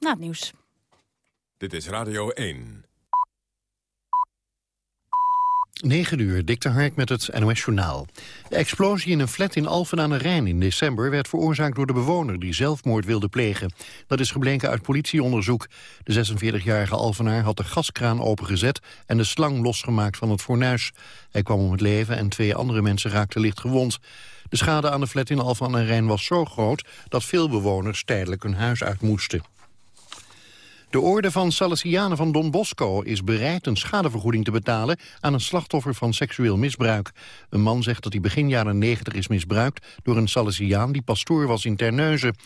na het nieuws. Dit is Radio 1. 9 uur, Dick de Hark met het NOS-journaal. De explosie in een flat in Alphen aan de Rijn in december... werd veroorzaakt door de bewoner die zelfmoord wilde plegen. Dat is gebleken uit politieonderzoek. De 46-jarige Alphenaar had de gaskraan opengezet... en de slang losgemaakt van het fornuis. Hij kwam om het leven en twee andere mensen raakten licht gewond. De schade aan de flat in Alphen aan de Rijn was zo groot... dat veel bewoners tijdelijk hun huis uit moesten. De orde van Salesianen van Don Bosco is bereid een schadevergoeding te betalen aan een slachtoffer van seksueel misbruik. Een man zegt dat hij begin jaren 90 is misbruikt door een Salesiaan die pastoor was in Terneuzen.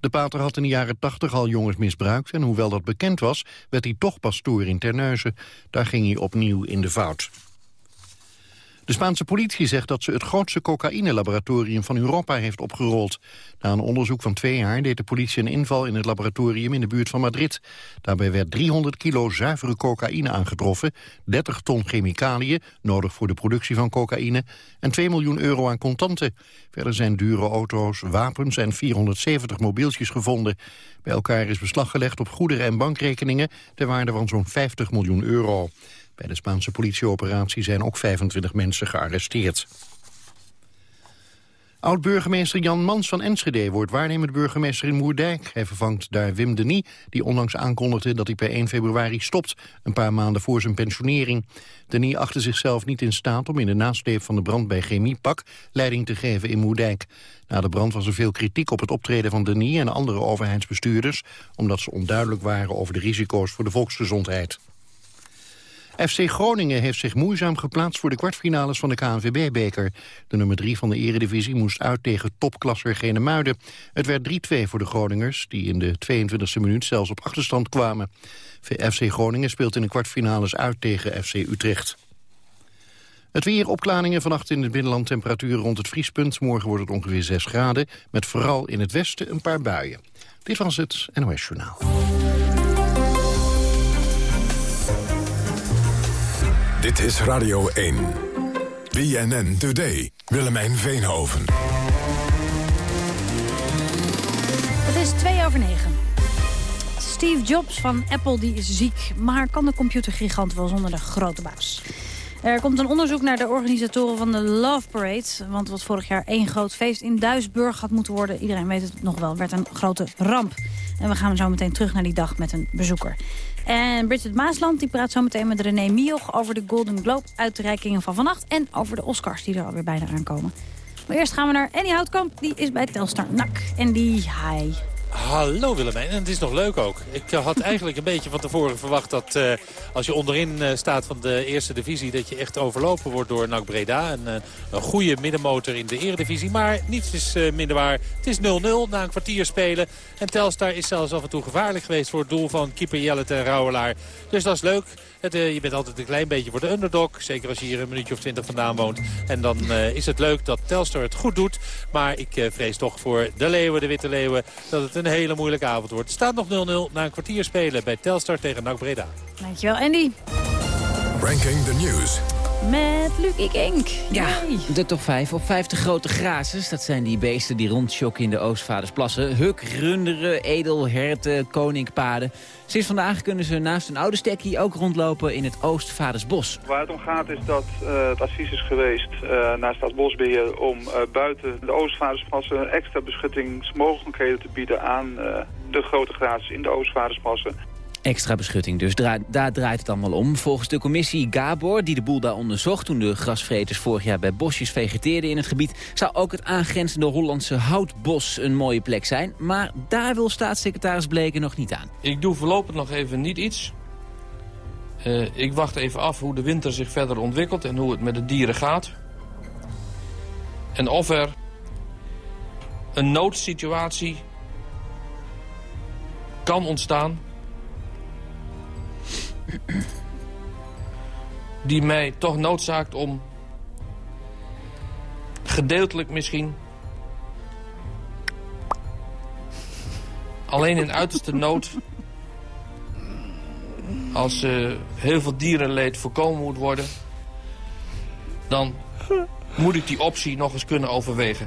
De pater had in de jaren 80 al jongens misbruikt en hoewel dat bekend was, werd hij toch pastoor in Terneuzen. Daar ging hij opnieuw in de fout. De Spaanse politie zegt dat ze het grootste cocaïne-laboratorium van Europa heeft opgerold. Na een onderzoek van twee jaar deed de politie een inval in het laboratorium in de buurt van Madrid. Daarbij werd 300 kilo zuivere cocaïne aangetroffen, 30 ton chemicaliën, nodig voor de productie van cocaïne, en 2 miljoen euro aan contanten. Verder zijn dure auto's, wapens en 470 mobieltjes gevonden. Bij elkaar is beslag gelegd op goederen en bankrekeningen ter waarde van zo'n 50 miljoen euro. Bij de Spaanse politieoperatie zijn ook 25 mensen gearresteerd. Oud-burgemeester Jan Mans van Enschede wordt waarnemend burgemeester in Moerdijk. Hij vervangt daar Wim Denis, die onlangs aankondigde dat hij per 1 februari stopt, een paar maanden voor zijn pensionering. Denis achtte zichzelf niet in staat om in de nasleep van de brand bij Chemiepak leiding te geven in Moerdijk. Na de brand was er veel kritiek op het optreden van Denis en andere overheidsbestuurders, omdat ze onduidelijk waren over de risico's voor de volksgezondheid. FC Groningen heeft zich moeizaam geplaatst voor de kwartfinales van de KNVB-beker. De nummer 3 van de eredivisie moest uit tegen topklasser Genemuiden. Het werd 3-2 voor de Groningers, die in de 22e minuut zelfs op achterstand kwamen. FC Groningen speelt in de kwartfinales uit tegen FC Utrecht. Het weer opklaringen vannacht in het binnenland temperaturen rond het vriespunt. Morgen wordt het ongeveer 6 graden, met vooral in het westen een paar buien. Dit was het NOS Journaal. Dit is Radio 1. BNN Today. Willemijn Veenhoven. Het is 2 over 9. Steve Jobs van Apple die is ziek. Maar kan de computergigant wel zonder de grote baas? Er komt een onderzoek naar de organisatoren van de Love Parade. Want wat vorig jaar één groot feest in Duisburg had moeten worden... iedereen weet het nog wel, werd een grote ramp. En we gaan zo meteen terug naar die dag met een bezoeker. En Bridget Maasland die praat zo meteen met René Mioch... over de Golden Globe-uitreikingen van vannacht... en over de Oscars die er alweer bijna aankomen. Maar eerst gaan we naar Annie Houtkamp, die is bij Telstar NAC. En die, hi. Hallo Willemijn, en het is nog leuk ook. Ik eh, had eigenlijk een beetje van tevoren verwacht dat uh, als je onderin uh, staat van de eerste divisie... dat je echt overlopen wordt door NAC Breda. Een, een goede middenmotor in de eredivisie, maar niets is minder waar. Het is 0-0 na een kwartier spelen. En Telstar is zelfs af en toe gevaarlijk geweest voor het doel van keeper Jellet en Rauwelaar. Dus dat is leuk. Het, je bent altijd een klein beetje voor de underdog. Zeker als je hier een minuutje of twintig vandaan woont. En dan is het leuk dat Telstar het goed doet. Maar ik vrees toch voor de Leeuwen, de Witte Leeuwen... dat het een hele moeilijke avond wordt. Het staat nog 0-0 na een kwartier spelen bij Telstar tegen NAC Breda. Dankjewel, Andy. Ranking the News. Met Luc Ink. Ja, de top 5 op 50 grote grazers. Dat zijn die beesten die rondschokken in de Oostvaardersplassen. Huk, runderen, edel, herten, koninkpaden. Sinds vandaag kunnen ze naast een oude stekkie ook rondlopen in het Oostvaardersbos. Waar het om gaat is dat uh, het advies is geweest uh, naar Staatsbosbeheer... om uh, buiten de Oostvaardersplassen extra beschuttingsmogelijkheden te bieden aan de grote grazers in de Oostvaardersplassen. Extra beschutting, dus daar draait het allemaal om. Volgens de commissie Gabor, die de boel daar onderzocht... toen de grasvreters vorig jaar bij bosjes vegeteerden in het gebied... zou ook het aangrenzende Hollandse houtbos een mooie plek zijn. Maar daar wil staatssecretaris Bleken nog niet aan. Ik doe voorlopig nog even niet iets. Uh, ik wacht even af hoe de winter zich verder ontwikkelt... en hoe het met de dieren gaat. En of er een noodsituatie kan ontstaan die mij toch noodzaakt om gedeeltelijk misschien alleen in uiterste nood als uh, heel veel dierenleed voorkomen moet worden dan moet ik die optie nog eens kunnen overwegen.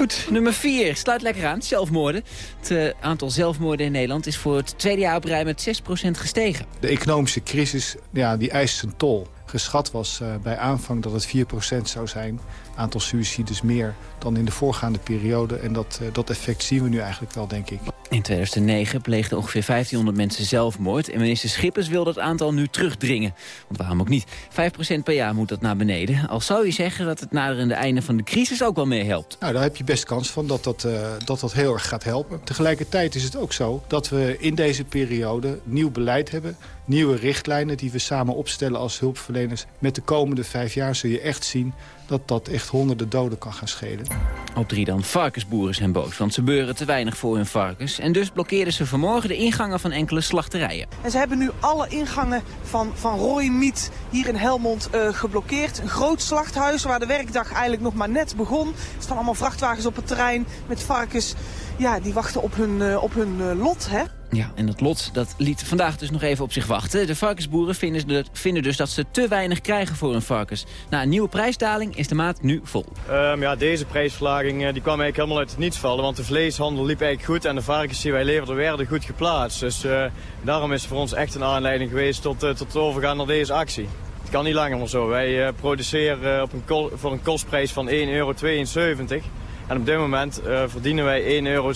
Goed, nummer 4. Sluit lekker aan. Zelfmoorden. Het uh, aantal zelfmoorden in Nederland is voor het tweede jaar op rij met 6% gestegen. De economische crisis ja, die eist zijn tol. Geschat was uh, bij aanvang dat het 4% zou zijn. Aantal suicides meer dan in de voorgaande periode. En dat, uh, dat effect zien we nu eigenlijk wel, denk ik. In 2009 pleegden ongeveer 1500 mensen zelfmoord. En minister Schippers wil dat aantal nu terugdringen. Want waarom ook niet? 5% per jaar moet dat naar beneden. Al zou je zeggen dat het naderende einde van de crisis ook wel meer helpt. Nou, daar heb je best kans van dat dat, uh, dat dat heel erg gaat helpen. Tegelijkertijd is het ook zo dat we in deze periode nieuw beleid hebben. Nieuwe richtlijnen die we samen opstellen als hulpverleners. Met de komende vijf jaar zul je echt zien dat dat echt honderden doden kan gaan schelen. Op drie dan. Varkensboeren zijn boos, want ze beuren te weinig voor hun varkens. En dus blokkeerden ze vanmorgen de ingangen van enkele slachterijen. En ze hebben nu alle ingangen van, van Roy Meat hier in Helmond uh, geblokkeerd. Een groot slachthuis waar de werkdag eigenlijk nog maar net begon. Er staan allemaal vrachtwagens op het terrein met varkens. Ja, die wachten op hun, uh, op hun uh, lot, hè? Ja, en dat lot dat liet vandaag dus nog even op zich wachten. De varkensboeren vinden, de, vinden dus dat ze te weinig krijgen voor hun varkens. Na een nieuwe prijsdaling is de maat nu vol. Um, ja, deze prijsverlaging die kwam eigenlijk helemaal uit het niets vallen. Want de vleeshandel liep eigenlijk goed en de varkens die wij leverden werden goed geplaatst. Dus uh, daarom is het voor ons echt een aanleiding geweest tot, uh, tot overgaan naar deze actie. Het kan niet langer maar zo. Wij uh, produceren op een voor een kostprijs van 1,72 euro. En op dit moment verdienen wij 1,06 euro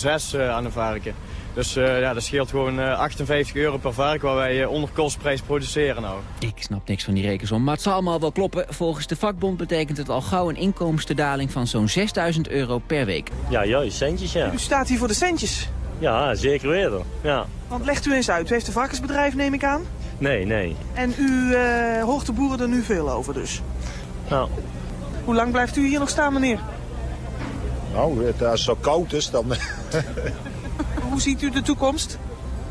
aan een varken. Dus uh, ja, dat scheelt gewoon uh, 58 euro per varken waar wij uh, onder kostprijs produceren nou. Ik snap niks van die rekensom, maar het zal allemaal wel kloppen. Volgens de vakbond betekent het al gauw een inkomstendaling van zo'n 6000 euro per week. Ja, juist, centjes ja. U staat hier voor de centjes? Ja, zeker weten. Ja. Want legt u eens uit, u heeft een varkensbedrijf neem ik aan? Nee, nee. En u hoort de boeren er nu veel over dus? Nou. Hoe lang blijft u hier nog staan meneer? Nou, als het zo koud is dan... Hoe ziet u de toekomst?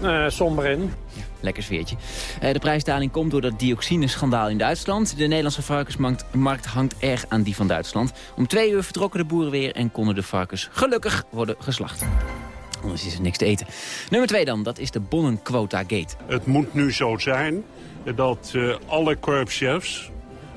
Uh, somber in. Ja, lekker sfeertje. Uh, de prijsdaling komt door dat dioxineschandaal in Duitsland. De Nederlandse varkensmarkt hangt erg aan die van Duitsland. Om twee uur vertrokken de boeren weer en konden de varkens gelukkig worden geslacht. Anders is er niks te eten. Nummer twee dan, dat is de Bonnenquota Gate. Het moet nu zo zijn dat uh, alle korpschefs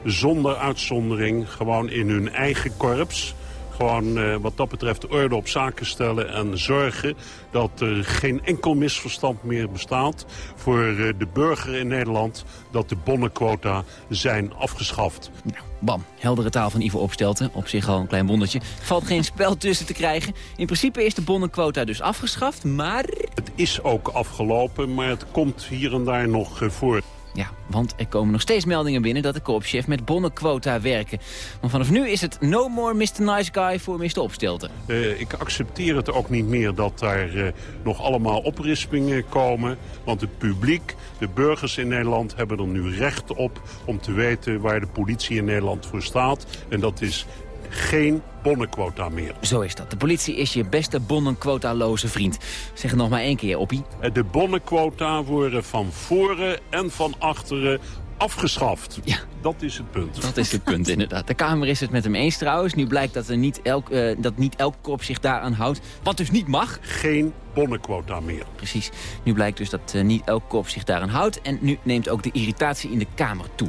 zonder uitzondering gewoon in hun eigen korps gewoon uh, wat dat betreft orde op zaken stellen en zorgen dat er geen enkel misverstand meer bestaat voor uh, de burger in Nederland dat de bonnenquota zijn afgeschaft. Nou, bam, heldere taal van Ivo Opstelten, op zich al een klein wondertje. Valt geen spel tussen te krijgen. In principe is de bonnenquota dus afgeschaft, maar... Het is ook afgelopen, maar het komt hier en daar nog uh, voor. Ja, want er komen nog steeds meldingen binnen dat de korpschef met bonnenquota werken. Maar vanaf nu is het no more Mr. Nice Guy voor Mr. Opstelten. Uh, ik accepteer het ook niet meer dat daar uh, nog allemaal oprispingen komen. Want het publiek, de burgers in Nederland hebben er nu recht op om te weten waar de politie in Nederland voor staat. En dat is geen bonnenquota meer. Zo is dat. De politie is je beste bonnenquota-loze vriend. Zeg het nog maar één keer, Oppie. De bonnenquota worden van voren en van achteren afgeschaft. Ja. Dat is het punt. Dat is het punt, inderdaad. De Kamer is het met hem eens trouwens. Nu blijkt dat, er niet elk, uh, dat niet elk korps zich daaraan houdt. Wat dus niet mag. Geen bonnenquota meer. Precies. Nu blijkt dus dat uh, niet elk korps zich daaraan houdt. En nu neemt ook de irritatie in de Kamer toe.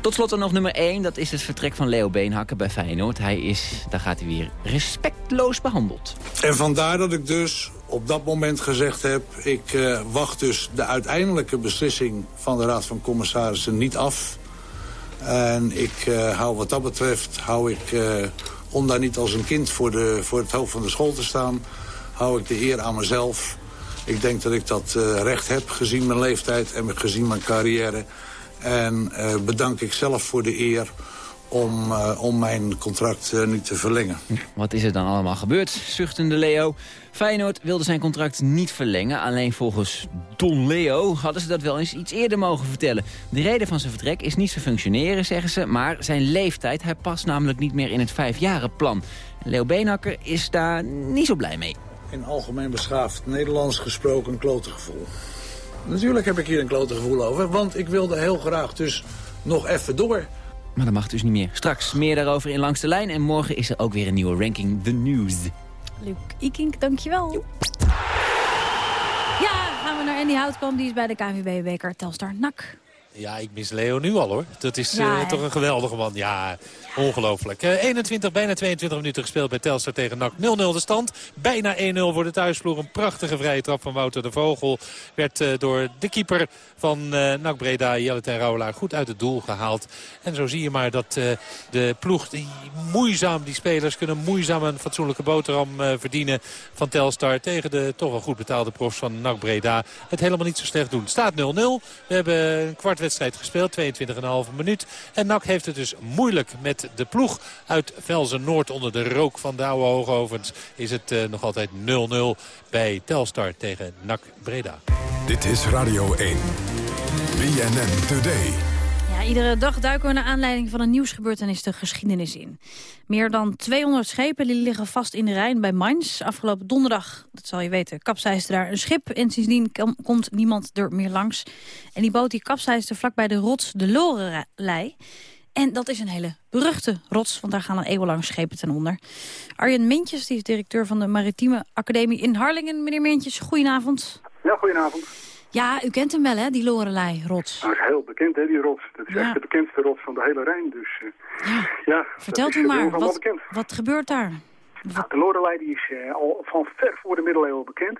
Tot slot dan nog nummer 1. Dat is het vertrek van Leo Beenhakker bij Feyenoord. Hij is, daar gaat hij weer, respectloos behandeld. En vandaar dat ik dus op dat moment gezegd heb... ik uh, wacht dus de uiteindelijke beslissing van de Raad van Commissarissen niet af. En ik uh, hou wat dat betreft, hou ik, uh, om daar niet als een kind voor, de, voor het hoofd van de school te staan... hou ik de eer aan mezelf. Ik denk dat ik dat recht heb gezien mijn leeftijd en gezien mijn carrière... En uh, bedank ik zelf voor de eer om, uh, om mijn contract uh, niet te verlengen. Wat is er dan allemaal gebeurd, zuchtende Leo? Feyenoord wilde zijn contract niet verlengen. Alleen volgens Don Leo hadden ze dat wel eens iets eerder mogen vertellen. De reden van zijn vertrek is niet zijn functioneren, zeggen ze... maar zijn leeftijd. Hij past namelijk niet meer in het vijfjarenplan. Leo Beenhakker is daar niet zo blij mee. In algemeen beschaafd Nederlands gesproken een klote gevoel. Natuurlijk heb ik hier een klote gevoel over, want ik wilde heel graag dus nog even door. Maar dat mag dus niet meer. Straks meer daarover in Langs de Lijn. En morgen is er ook weer een nieuwe ranking, The News. Luc Ikink, dankjewel. Jo. Ja, gaan we naar Andy Houtkamp. Die is bij de KNVB-beker Telstar NAC. Ja, ik mis Leo nu al hoor. Dat is Ja, eh, toch een geweldige man. Ja, ongelooflijk. Eh, 21, bijna 22 minuten gespeeld bij Telstar tegen NAC. 0-0 de stand. Bijna 1-0 voor de thuisploeg. Een prachtige vrije trap van Wouter de Vogel. Werd eh, door de keeper van eh NAC Breda, Jelle ten Rauwelaar, goed uit het doel gehaald. En zo zie je maar dat eh, de ploeg, die moeizaam, die spelers kunnen moeizaam een fatsoenlijke boterham eh, verdienen van Telstar. Tegen de toch wel goed betaalde profs van NAC Breda. Het helemaal niet zo slecht doen. Staat 0-0. We hebben een kwart wedstrijd gespeeld, 22,5 minuut. En NAC heeft het dus moeilijk met de ploeg uit Velzen Noord onder de rook van de oude hoogovens. Is het eh, nog altijd 0-0 bij Telstar tegen NAC Breda. Dit is Radio 1. BNN Today. Ja, iedere dag duiken we naar aanleiding van een nieuwsgebeurtenis de geschiedenis in. Meer dan 200 schepen die liggen vast in de Rijn bij Mainz. Afgelopen donderdag, dat zal je weten, kapseisde daar een schip. En sindsdien kom- komt niemand er meer langs. En die boot die kapseisde vlakbij de rots de Lorelei. En dat is een hele beruchte rots, want daar gaan al eeuwenlang schepen ten onder. Arjen Mintjes, die is directeur van de Maritieme Academie in Harlingen. Meneer Mintjes, goedenavond. Ja, goedenavond. Ja, u kent hem wel, hè, die Lorelei-rots. Dat is heel bekend, hè, die rots. Dat is Ja. echt de bekendste rots van de hele Rijn. Dus eh, ja, Vertelt u maar, wat, wat gebeurt daar? Nou, de Lorelei die is eh, al van ver voor de middeleeuwen bekend.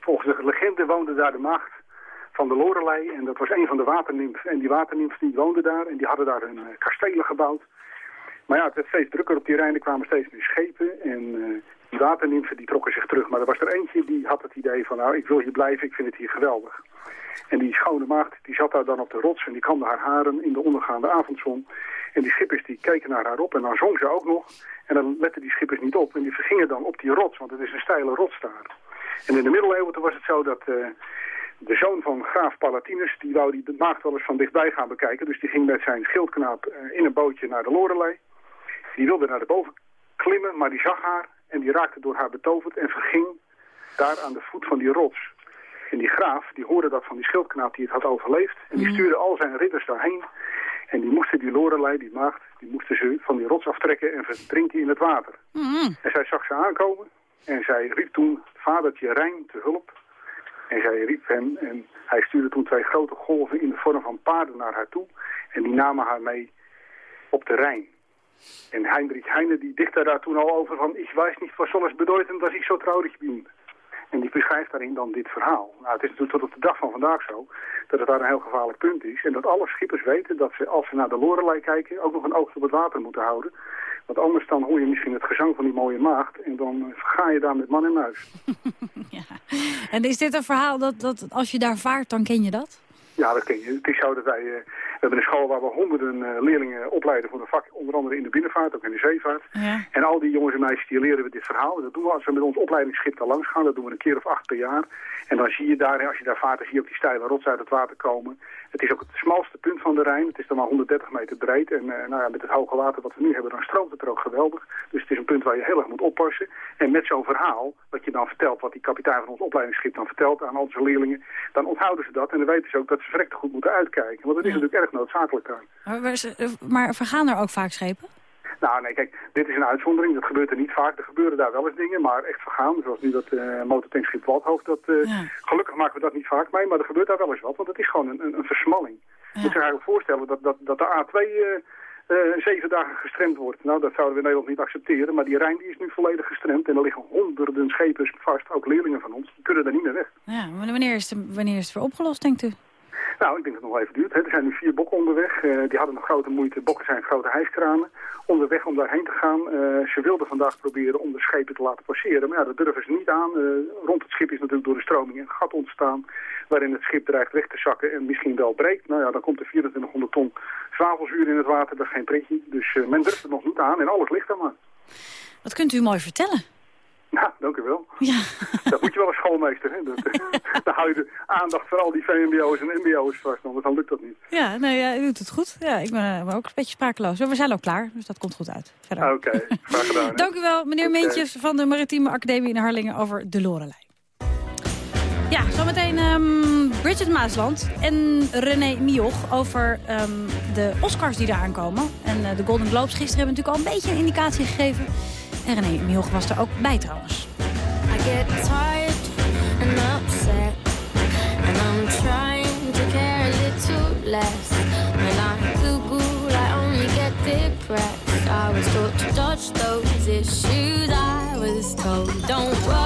Volgens de legende woonde daar de maagd van de Lorelei. En dat was een van de waternimfen. En die waternimfen die woonden daar en die hadden daar hun eh, kastelen gebouwd. Maar ja, het werd steeds drukker op die Rijn. Er kwamen steeds meer schepen. En die waternimfen die trokken zich terug. Maar er was er eentje die had het idee van... nou, ik wil hier blijven, ik vind het hier geweldig. En die schone maagd die zat daar dan op de rots en die kamde haar haren in de ondergaande avondzon. En die schippers die keken naar haar op en dan zong ze ook nog. En dan letten die schippers niet op en die vergingen dan op die rots, want het is een steile rots daar. En in de middeleeuwen was het zo dat eh, de zoon van graaf Palatinus, die wou die maagd wel eens van dichtbij gaan bekijken. Dus die ging met zijn schildknaap eh, in een bootje naar de Lorelei. Die wilde naar de boven klimmen, maar die zag haar en die raakte door haar betoverd en verging daar aan de voet van die rots. En die graaf, die hoorde dat van die schildknaap die het had overleefd. En die stuurde al zijn ridders daarheen. En die moesten die Lorelei, die maagd, die moesten ze van die rots aftrekken en verdrinken in het water. En zij zag ze aankomen en zij riep toen vadertje Rijn te hulp. En zij riep hem en hij stuurde toen twee grote golven in de vorm van paarden naar haar toe. En die namen haar mee op de Rijn. En Heinrich Heine die dichtte daar toen al over van... Ik weiß niet was alles bedeutend als ik zo traurig ben. En die beschrijft daarin dan dit verhaal. Nou, het is natuurlijk tot op de dag van vandaag zo dat het daar een heel gevaarlijk punt is. En dat alle schippers weten dat ze, als ze naar de Lorelei kijken, ook nog een oog op het water moeten houden. Want anders dan hoor je misschien het gezang van die mooie maagd en dan eh, ga je daar met man en muis. En is dit een verhaal dat, dat als je daar vaart, dan ken je dat? Ja, dat ken je. Het is zo dat wij... we hebben een school waar we honderden eh, leerlingen opleiden voor een vak, onder andere in de binnenvaart, ook in de zeevaart. Ja. En al die jongens en meisjes, die leren we dit verhaal. En dat doen we als we met ons opleidingsschip daar langs gaan. Dat doen we een keer of acht per jaar. En dan zie je daar, als je daar vaart, dan zie je ook die steile rots uit het water komen. Het is ook het smalste punt van de Rijn. Het is dan maar 130 meter breed. En eh, nou ja, met het hoge water wat we nu hebben, dan stroomt het er ook geweldig. Dus het is een punt waar je heel erg moet oppassen. En met zo'n verhaal, wat je dan vertelt, wat die kapitein van ons opleidingsschip dan vertelt aan al onze leerlingen, dan onthouden ze dat. En dan weten ze ook dat ze verrekte goed moeten uitkijken. Want het is natuurlijk erg noodzakelijk daar. Maar, maar ze- eh, maar vergaan er ook vaak schepen? Nou, nee, kijk, dit is een uitzondering. Dat gebeurt er niet vaak. Er gebeuren daar wel eens dingen, maar echt vergaan. Zoals nu dat eh motortankschip Waldhoofd. Dat, eh, Gelukkig maken we dat niet vaak mee, maar er gebeurt daar wel eens wat. Want het is gewoon een, een, een versmalling. Je moet zich eigenlijk voorstellen dat, dat, dat de A2 eh, eh, zeven dagen gestremd wordt. Nou, dat zouden we in Nederland niet accepteren. Maar die Rijn die is nu volledig gestremd. En er liggen honderden schepen vast, ook leerlingen van ons. Die kunnen daar niet meer weg. Ja, maar wanneer is, het, wanneer is het weer opgelost, denkt u? Nou, ik denk dat het nog even duurt. Hè. Er zijn nu vier bokken onderweg. Eh, die hadden nog grote moeite. Bokken zijn grote hijskranen. Onderweg om daarheen te gaan. Eh, ze wilden vandaag proberen om de schepen te laten passeren. Maar ja, dat durven ze niet aan. Eh, rond het schip is natuurlijk door de stroming een gat ontstaan. Waarin het schip dreigt weg te zakken en misschien wel breekt. Nou ja, dan komt er 2400 ton zwavelzuur in het water. Dat is geen pretje. Dus men durft het nog niet aan en alles ligt er maar. Wat kunt u mooi vertellen? Nou, dank u wel. Ja. Dat moet je wel als schoolmeester. Hè? Dat, dan hou je de aandacht voor al die VMBO's en MBO's vast. Want dan lukt dat niet. Ja, nou ja, u doet het goed. Ja, ik ben, eh, ben ook een beetje sprakeloos. Maar we zijn ook klaar, dus dat komt goed uit. Verder. Oké, graag gedaan. hè. Dank u wel, meneer Oké. Mintjes van de Maritieme Academie in Harlingen over de Lorelei. Ja, zometeen ehm Bridget Maasland en René Mioch over ehm, de Oscars die eraan komen. En eh, de Golden Globes gisteren hebben natuurlijk al een beetje een indicatie gegeven. En René Mioch was er ook bij trouwens. I get tired and upset And I'm trying to care a little less. When I Google I only get depressed. I was taught to dodge those issues I was told. Don't worry.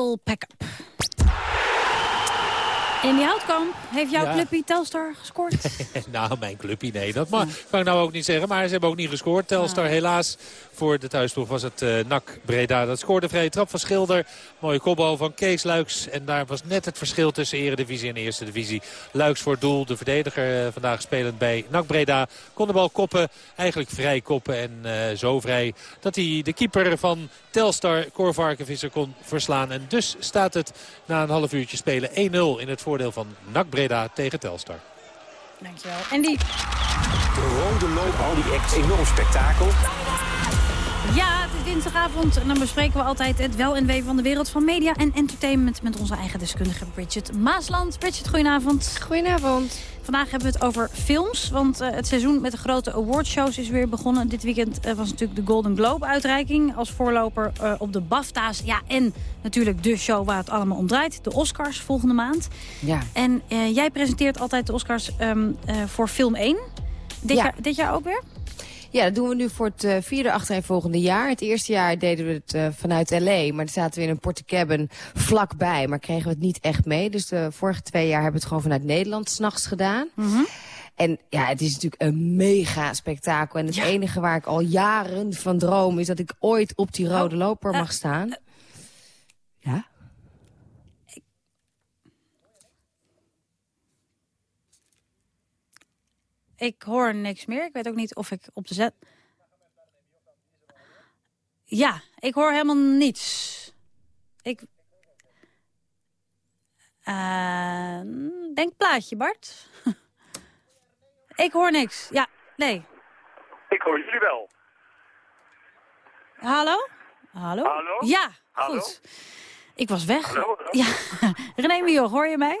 Will Packer. Heeft jouw Ja. clubje Telstar gescoord. nou, mijn clubje, nee. Dat mag, kan ik nou ook niet zeggen. Maar ze hebben ook niet gescoord. Telstar helaas. Voor de thuisploeg was het eh NAC Breda. Dat scoorde vrije trap van Schilder. Mooie kopbal van Kees Luiks. En daar was net het verschil tussen Eredivisie en Eerste Divisie. Luiks voor doel. De verdediger eh, vandaag spelend bij NAC Breda. Kon de bal koppen. Eigenlijk vrij koppen. En eh, zo vrij dat hij de keeper van Telstar, Cor Varkenvisser, kon verslaan. En dus staat het na een half uurtje spelen 1-0 in het voordeel van NAC Breda tegen Telstar. Dankjewel. En die... De rode loop, al die acts, enorm spektakel. Ja, het is dinsdagavond en dan bespreken we altijd het wel en wee van de wereld van media en entertainment met onze eigen deskundige Bridget Maasland. Bridget, goedenavond. Goedenavond. Vandaag hebben we het over films, want eh, het seizoen met de grote awardshows is weer begonnen. Dit weekend eh, was natuurlijk de Golden Globe uitreiking als voorloper eh, op de BAFTA's. Ja, en natuurlijk de show waar het allemaal om draait, de Oscars volgende maand. Ja. En jij presenteert altijd de Oscars ehm, eh, voor film 1. Dit, Ja. jaar, dit jaar ook weer? Ja, dat doen we nu voor het eh, vierde achtereenvolgende jaar. Het eerste jaar deden we het eh, vanuit L.A., maar dan zaten we in een porte cabin vlakbij. Maar kregen we het niet echt mee. Dus de vorige twee jaar hebben we het gewoon vanuit Nederland s'nachts gedaan. En ja, het is natuurlijk een mega spektakel. En het enige waar ik al jaren van droom is dat ik ooit op die rode loper mag staan. Ik hoor niks meer. Ik weet ook niet of ik op de zet... Ja, ik hoor helemaal niets. Ik... Eh, denk plaatje, Bart. ik hoor niks. Ja, nee. Ik hoor jullie wel. Hallo? Hallo? Hallo? Ja, Hallo? goed. Ik was weg. Hallo? Ja, René Mioch, hoor je mij?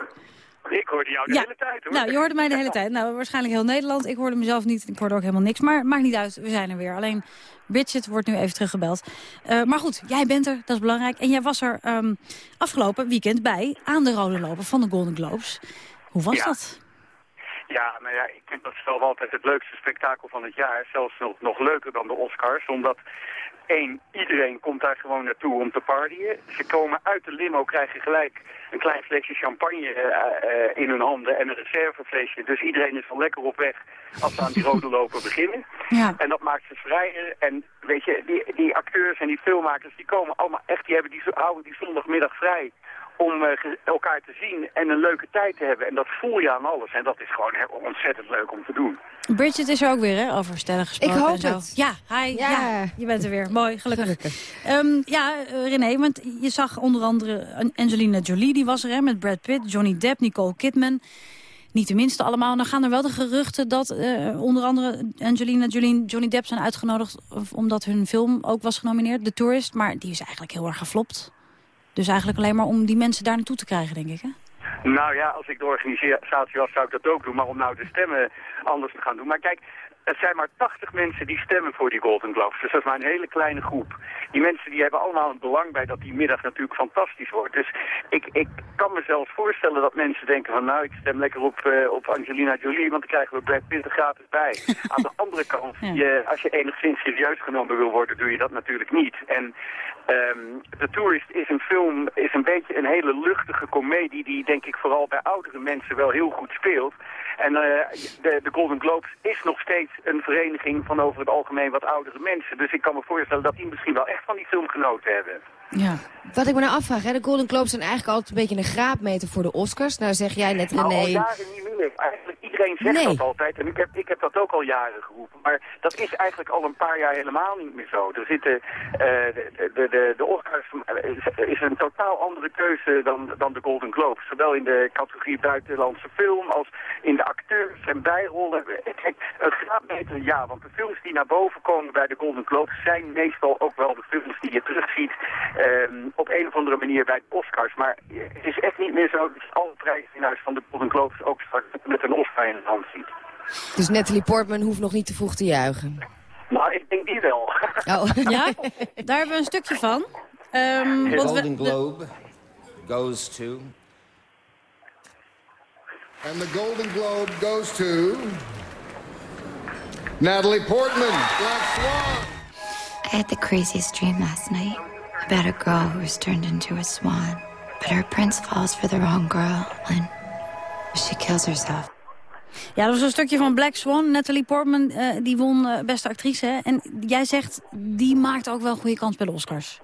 Ik hoorde jou de Ja. hele tijd, hoor. Nou, je hoorde mij de hele tijd. Nou, waarschijnlijk heel Nederland. Ik hoorde mezelf niet. Ik hoorde ook helemaal niks. Maar maakt niet uit. We zijn er weer. Alleen Bridget wordt nu even teruggebeld. Eh, maar goed, jij bent er. Dat is belangrijk. En jij was er ehm, afgelopen weekend bij aan de rode loper van de Golden Globes. Hoe was Ja. dat? Ja, nou ja, ik vind dat zelf altijd het leukste spektakel van het jaar. Zelfs nog, nog leuker dan de Oscars, omdat... één, iedereen komt daar gewoon naartoe om te partyen. Ze komen uit de limo, krijgen gelijk een klein flesje champagne eh, eh, in hun handen en een reserveflesje. Dus iedereen is al lekker op weg als ze aan die rode loper beginnen. Ja. En dat maakt ze vrijer. En weet je, die, die acteurs en die filmmakers, die komen allemaal echt, die, hebben die, houden die zondagmiddag vrij om eh, elkaar te zien en een leuke tijd te hebben. En dat voel je aan alles. En dat is gewoon ontzettend leuk om te doen. Bridget is er ook weer, hè? Over stellen gesproken Ik hoop het. Ja, hi. Ja. Ja. je bent er weer. Mooi, gelukkig. Ehm, ja, eh, René, want je zag onder andere An- Angelina Jolie, die was er, hè? Met Brad Pitt, Johnny Depp, Nicole Kidman. Niet de minste allemaal. Dan gaan er wel de geruchten dat eh, onder andere Angelina Jolie en Johnny Depp zijn uitgenodigd... omdat hun film ook was genomineerd, The Tourist. Maar die is eigenlijk heel erg geflopt. Dus eigenlijk alleen maar om die mensen daar naartoe te krijgen, denk ik, hè? Nou ja, als ik de organisatie was, zou ik dat ook doen. Maar om nou de stemmen anders te gaan doen. Maar kijk, het zijn maar 80 mensen die stemmen voor die Golden Globes. Dus dat is maar een hele kleine groep. Die mensen die hebben allemaal een belang bij dat die middag natuurlijk fantastisch wordt. Dus ik, ik kan me zelfs voorstellen dat mensen denken van... nou, ik stem lekker op, eh, op Angelina Jolie, want dan krijgen we Brad Pitt er gratis bij. Aan de andere kant, je, als je enigszins serieus genomen wil worden, doe je dat natuurlijk niet. En ehm The Tourist is een film, is een beetje een hele luchtige komedie... die denk ik vooral bij oudere mensen wel heel goed speelt. En eh, de, de Golden Globes is nog steeds een vereniging van over het algemeen wat oudere mensen. Dus ik kan me voorstellen dat die misschien wel echt van die film genoten hebben. Ja. Wat ik me nou afvraag, hè, de Golden Globes zijn eigenlijk altijd een beetje een graadmeter voor de Oscars. Nou zeg jij net, Nou, al René... jaren niet meer. Eigenlijk iedereen zegt Nee. dat altijd. En ik heb, ik heb dat ook al jaren geroepen. Maar dat is eigenlijk al een paar jaar helemaal niet meer zo. Er zitten, eh, de, de, de, de Oscars eh, is, is een totaal andere keuze dan, dan de Golden Globes. Zowel in de categorie buitenlandse film als in de acteurs en bijrollen. Kijk, een graadmeter ja, want de films die naar boven komen bij de Golden Globes zijn meestal ook wel de films die je terugziet ehm, op een of andere manier bij de Oscars. Maar het is echt niet meer zo dat je alle prijswinnaars van de Golden Globes ook straks met een Oscar in de hand ziet. Dus Natalie Portman hoeft nog niet te vroeg te juichen. Nou, ik denk die wel. Oh. Ja, daar hebben we een stukje van. Ehm, The want we- Golden de- Globe goes to... And the Golden Globe goes to Natalie Portman, Black Swan. I had the craziest dream last night about a girl who was turned into a swan. But her prince falls for the wrong girl and she kills herself. Ja, dat was een stukje van Black Swan. Natalie Portman, eh, die won eh, beste actrice. hè? En jij zegt, die maakt ook wel een goede kans bij de Oscars.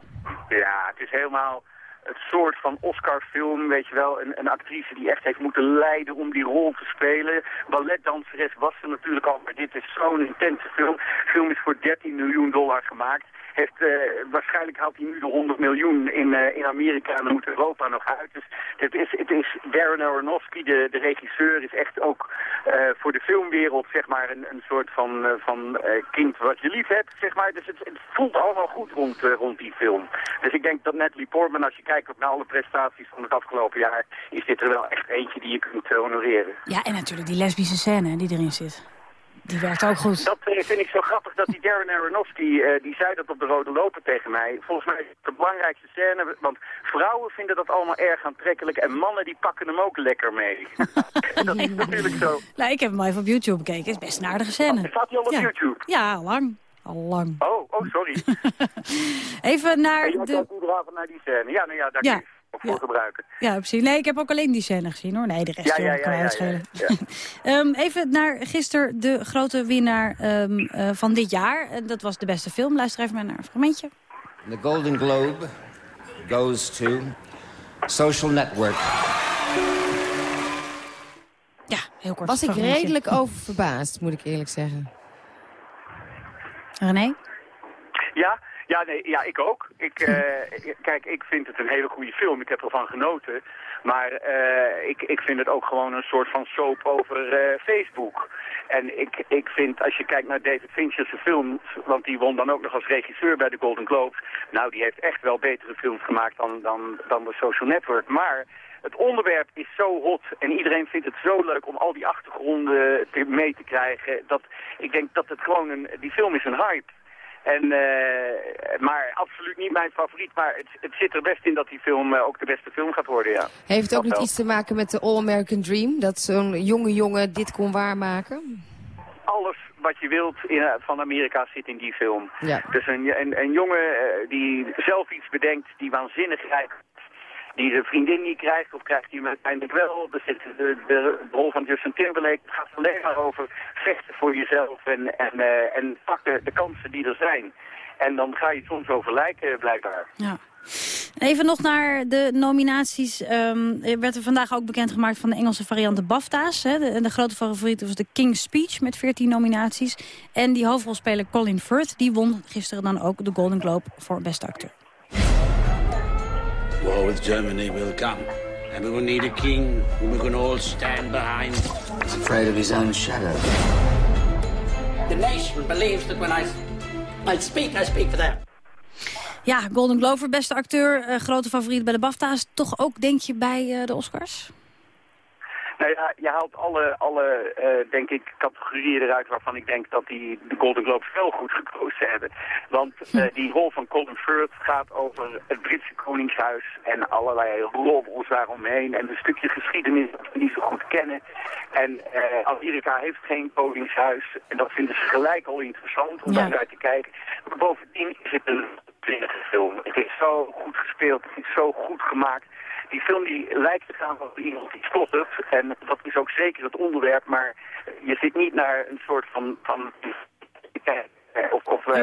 Ja, het is helemaal het soort van Oscar-film, weet je wel. Een, een actrice die echt heeft moeten lijden om die rol te spelen. Balletdanseres was ze natuurlijk al, maar dit is zo'n intense film. De film is voor 13 miljoen dollar gemaakt. Heeft, eh, waarschijnlijk haalt hij nu de 100 miljoen in, eh, in Amerika en dan moet Europa nog uit. Dus het is, het is Darren Aronofsky, de, de regisseur, is echt ook eh, voor de filmwereld zeg maar een, een soort van, van kind wat je lief hebt, zeg maar. Dus het, het voelt allemaal goed rond, rond die film. Dus ik denk dat Natalie Portman, als je kijkt naar alle prestaties van het afgelopen jaar, is dit er wel echt eentje die je kunt honoreren. Ja, en natuurlijk die lesbische scène die erin zit. Die werkt ook goed. Dat eh, vind ik zo grappig dat die Darren Aronofsky, eh, die zei dat op de rode loper tegen mij. Volgens mij is het de belangrijkste scène, want vrouwen vinden dat allemaal erg aantrekkelijk en mannen die pakken hem ook lekker mee. dat is natuurlijk zo. Nou, ik heb hem even op YouTube bekeken. Het is best een aardige scène. Staat hij al op ja. YouTube? Ja, lang. Al lang. Oh, oh, sorry. Even naar en jij de... avond naar die scène. Ja, nou ja, daar Ja. Voor gebruiken. Ja, precies. Nee, ik heb ook alleen die scène gezien hoor. Nee, de rest Ja, ja, joh, ja, kan ja, uitschelen. ja, Ehm, even naar gisteren de grote winnaar ehm, eh, van dit jaar. En dat was de beste film. Luister even maar naar een fragmentje. The Golden Globe goes to Social Network. Ja, heel kort. Was ik redelijk over verbaasd, moet ik eerlijk zeggen. René? Ja, ja, nee, ja, ik ook. Ik, eh, kijk, ik vind het een hele goede film. Ik heb ervan genoten. Maar eh, ik, ik vind het ook gewoon een soort van soap over eh, Facebook. En ik, ik vind, als je kijkt naar David Fincher's films, want die won dan ook nog als regisseur bij de Golden Globes. Nou, die heeft echt wel betere films gemaakt dan, dan, dan de Social Network. Maar het onderwerp is zo hot en iedereen vindt het zo leuk om al die achtergronden te, mee te krijgen. Dat ik denk dat het gewoon een, die film is een hype. En, eh, maar absoluut niet mijn favoriet. Maar het, het zit er best in dat die film eh, ook de beste film gaat worden, ja. Heeft het ook niet iets te maken met de All American Dream? Dat zo'n jonge jongen dit kon waarmaken? Alles wat je wilt in, eh, van Amerika zit in die film. Ja. Dus een, een, een jongen die zelf iets bedenkt, die waanzinnig rijk die zijn vriendin niet krijgt, of krijgt hij uiteindelijk wel. De, de, rol van Justin Timberlake gaat alleen maar over vechten voor jezelf en, en, eh, en pakken de kansen die er zijn. En dan ga je soms over lijken, blijkbaar. Ja. Even nog naar de nominaties. Ehm, er werd er vandaag ook bekendgemaakt van de Engelse variant de BAFTA's. Hè. De, de grote favoriet was de King's Speech met 14 nominaties. En die hoofdrolspeler Colin Firth, die won gisteren dan ook de Golden Globe voor beste acteur. War with Germany will come. And we will need a king whom we can all stand behind. He's afraid of his own shadow. The nation believes that when I, I speak, I speak for them. Ja, Golden Globe voor beste acteur, eh, grote favoriet bij de BAFTA's. Toch ook, denk je, bij eh, de Oscars? Nou ja, je haalt alle, alle eh, denk ik, categorieën eruit waarvan ik denk dat die de Golden Globes wel goed gekozen hebben. Want eh, die rol van Colin Firth gaat over het Britse Koningshuis en allerlei roddels daaromheen en een stukje geschiedenis dat we niet zo goed kennen. En eh, Amerika heeft geen koningshuis en dat vinden ze gelijk al interessant om Ja. daar naar te kijken. Maar bovendien is het een prachtige film. Het is zo goed gespeeld, het is zo goed gemaakt. Die film die lijkt te gaan over iemand die stottert. En dat is ook zeker het onderwerp. Maar je zit niet naar een soort van... van of, of, eh,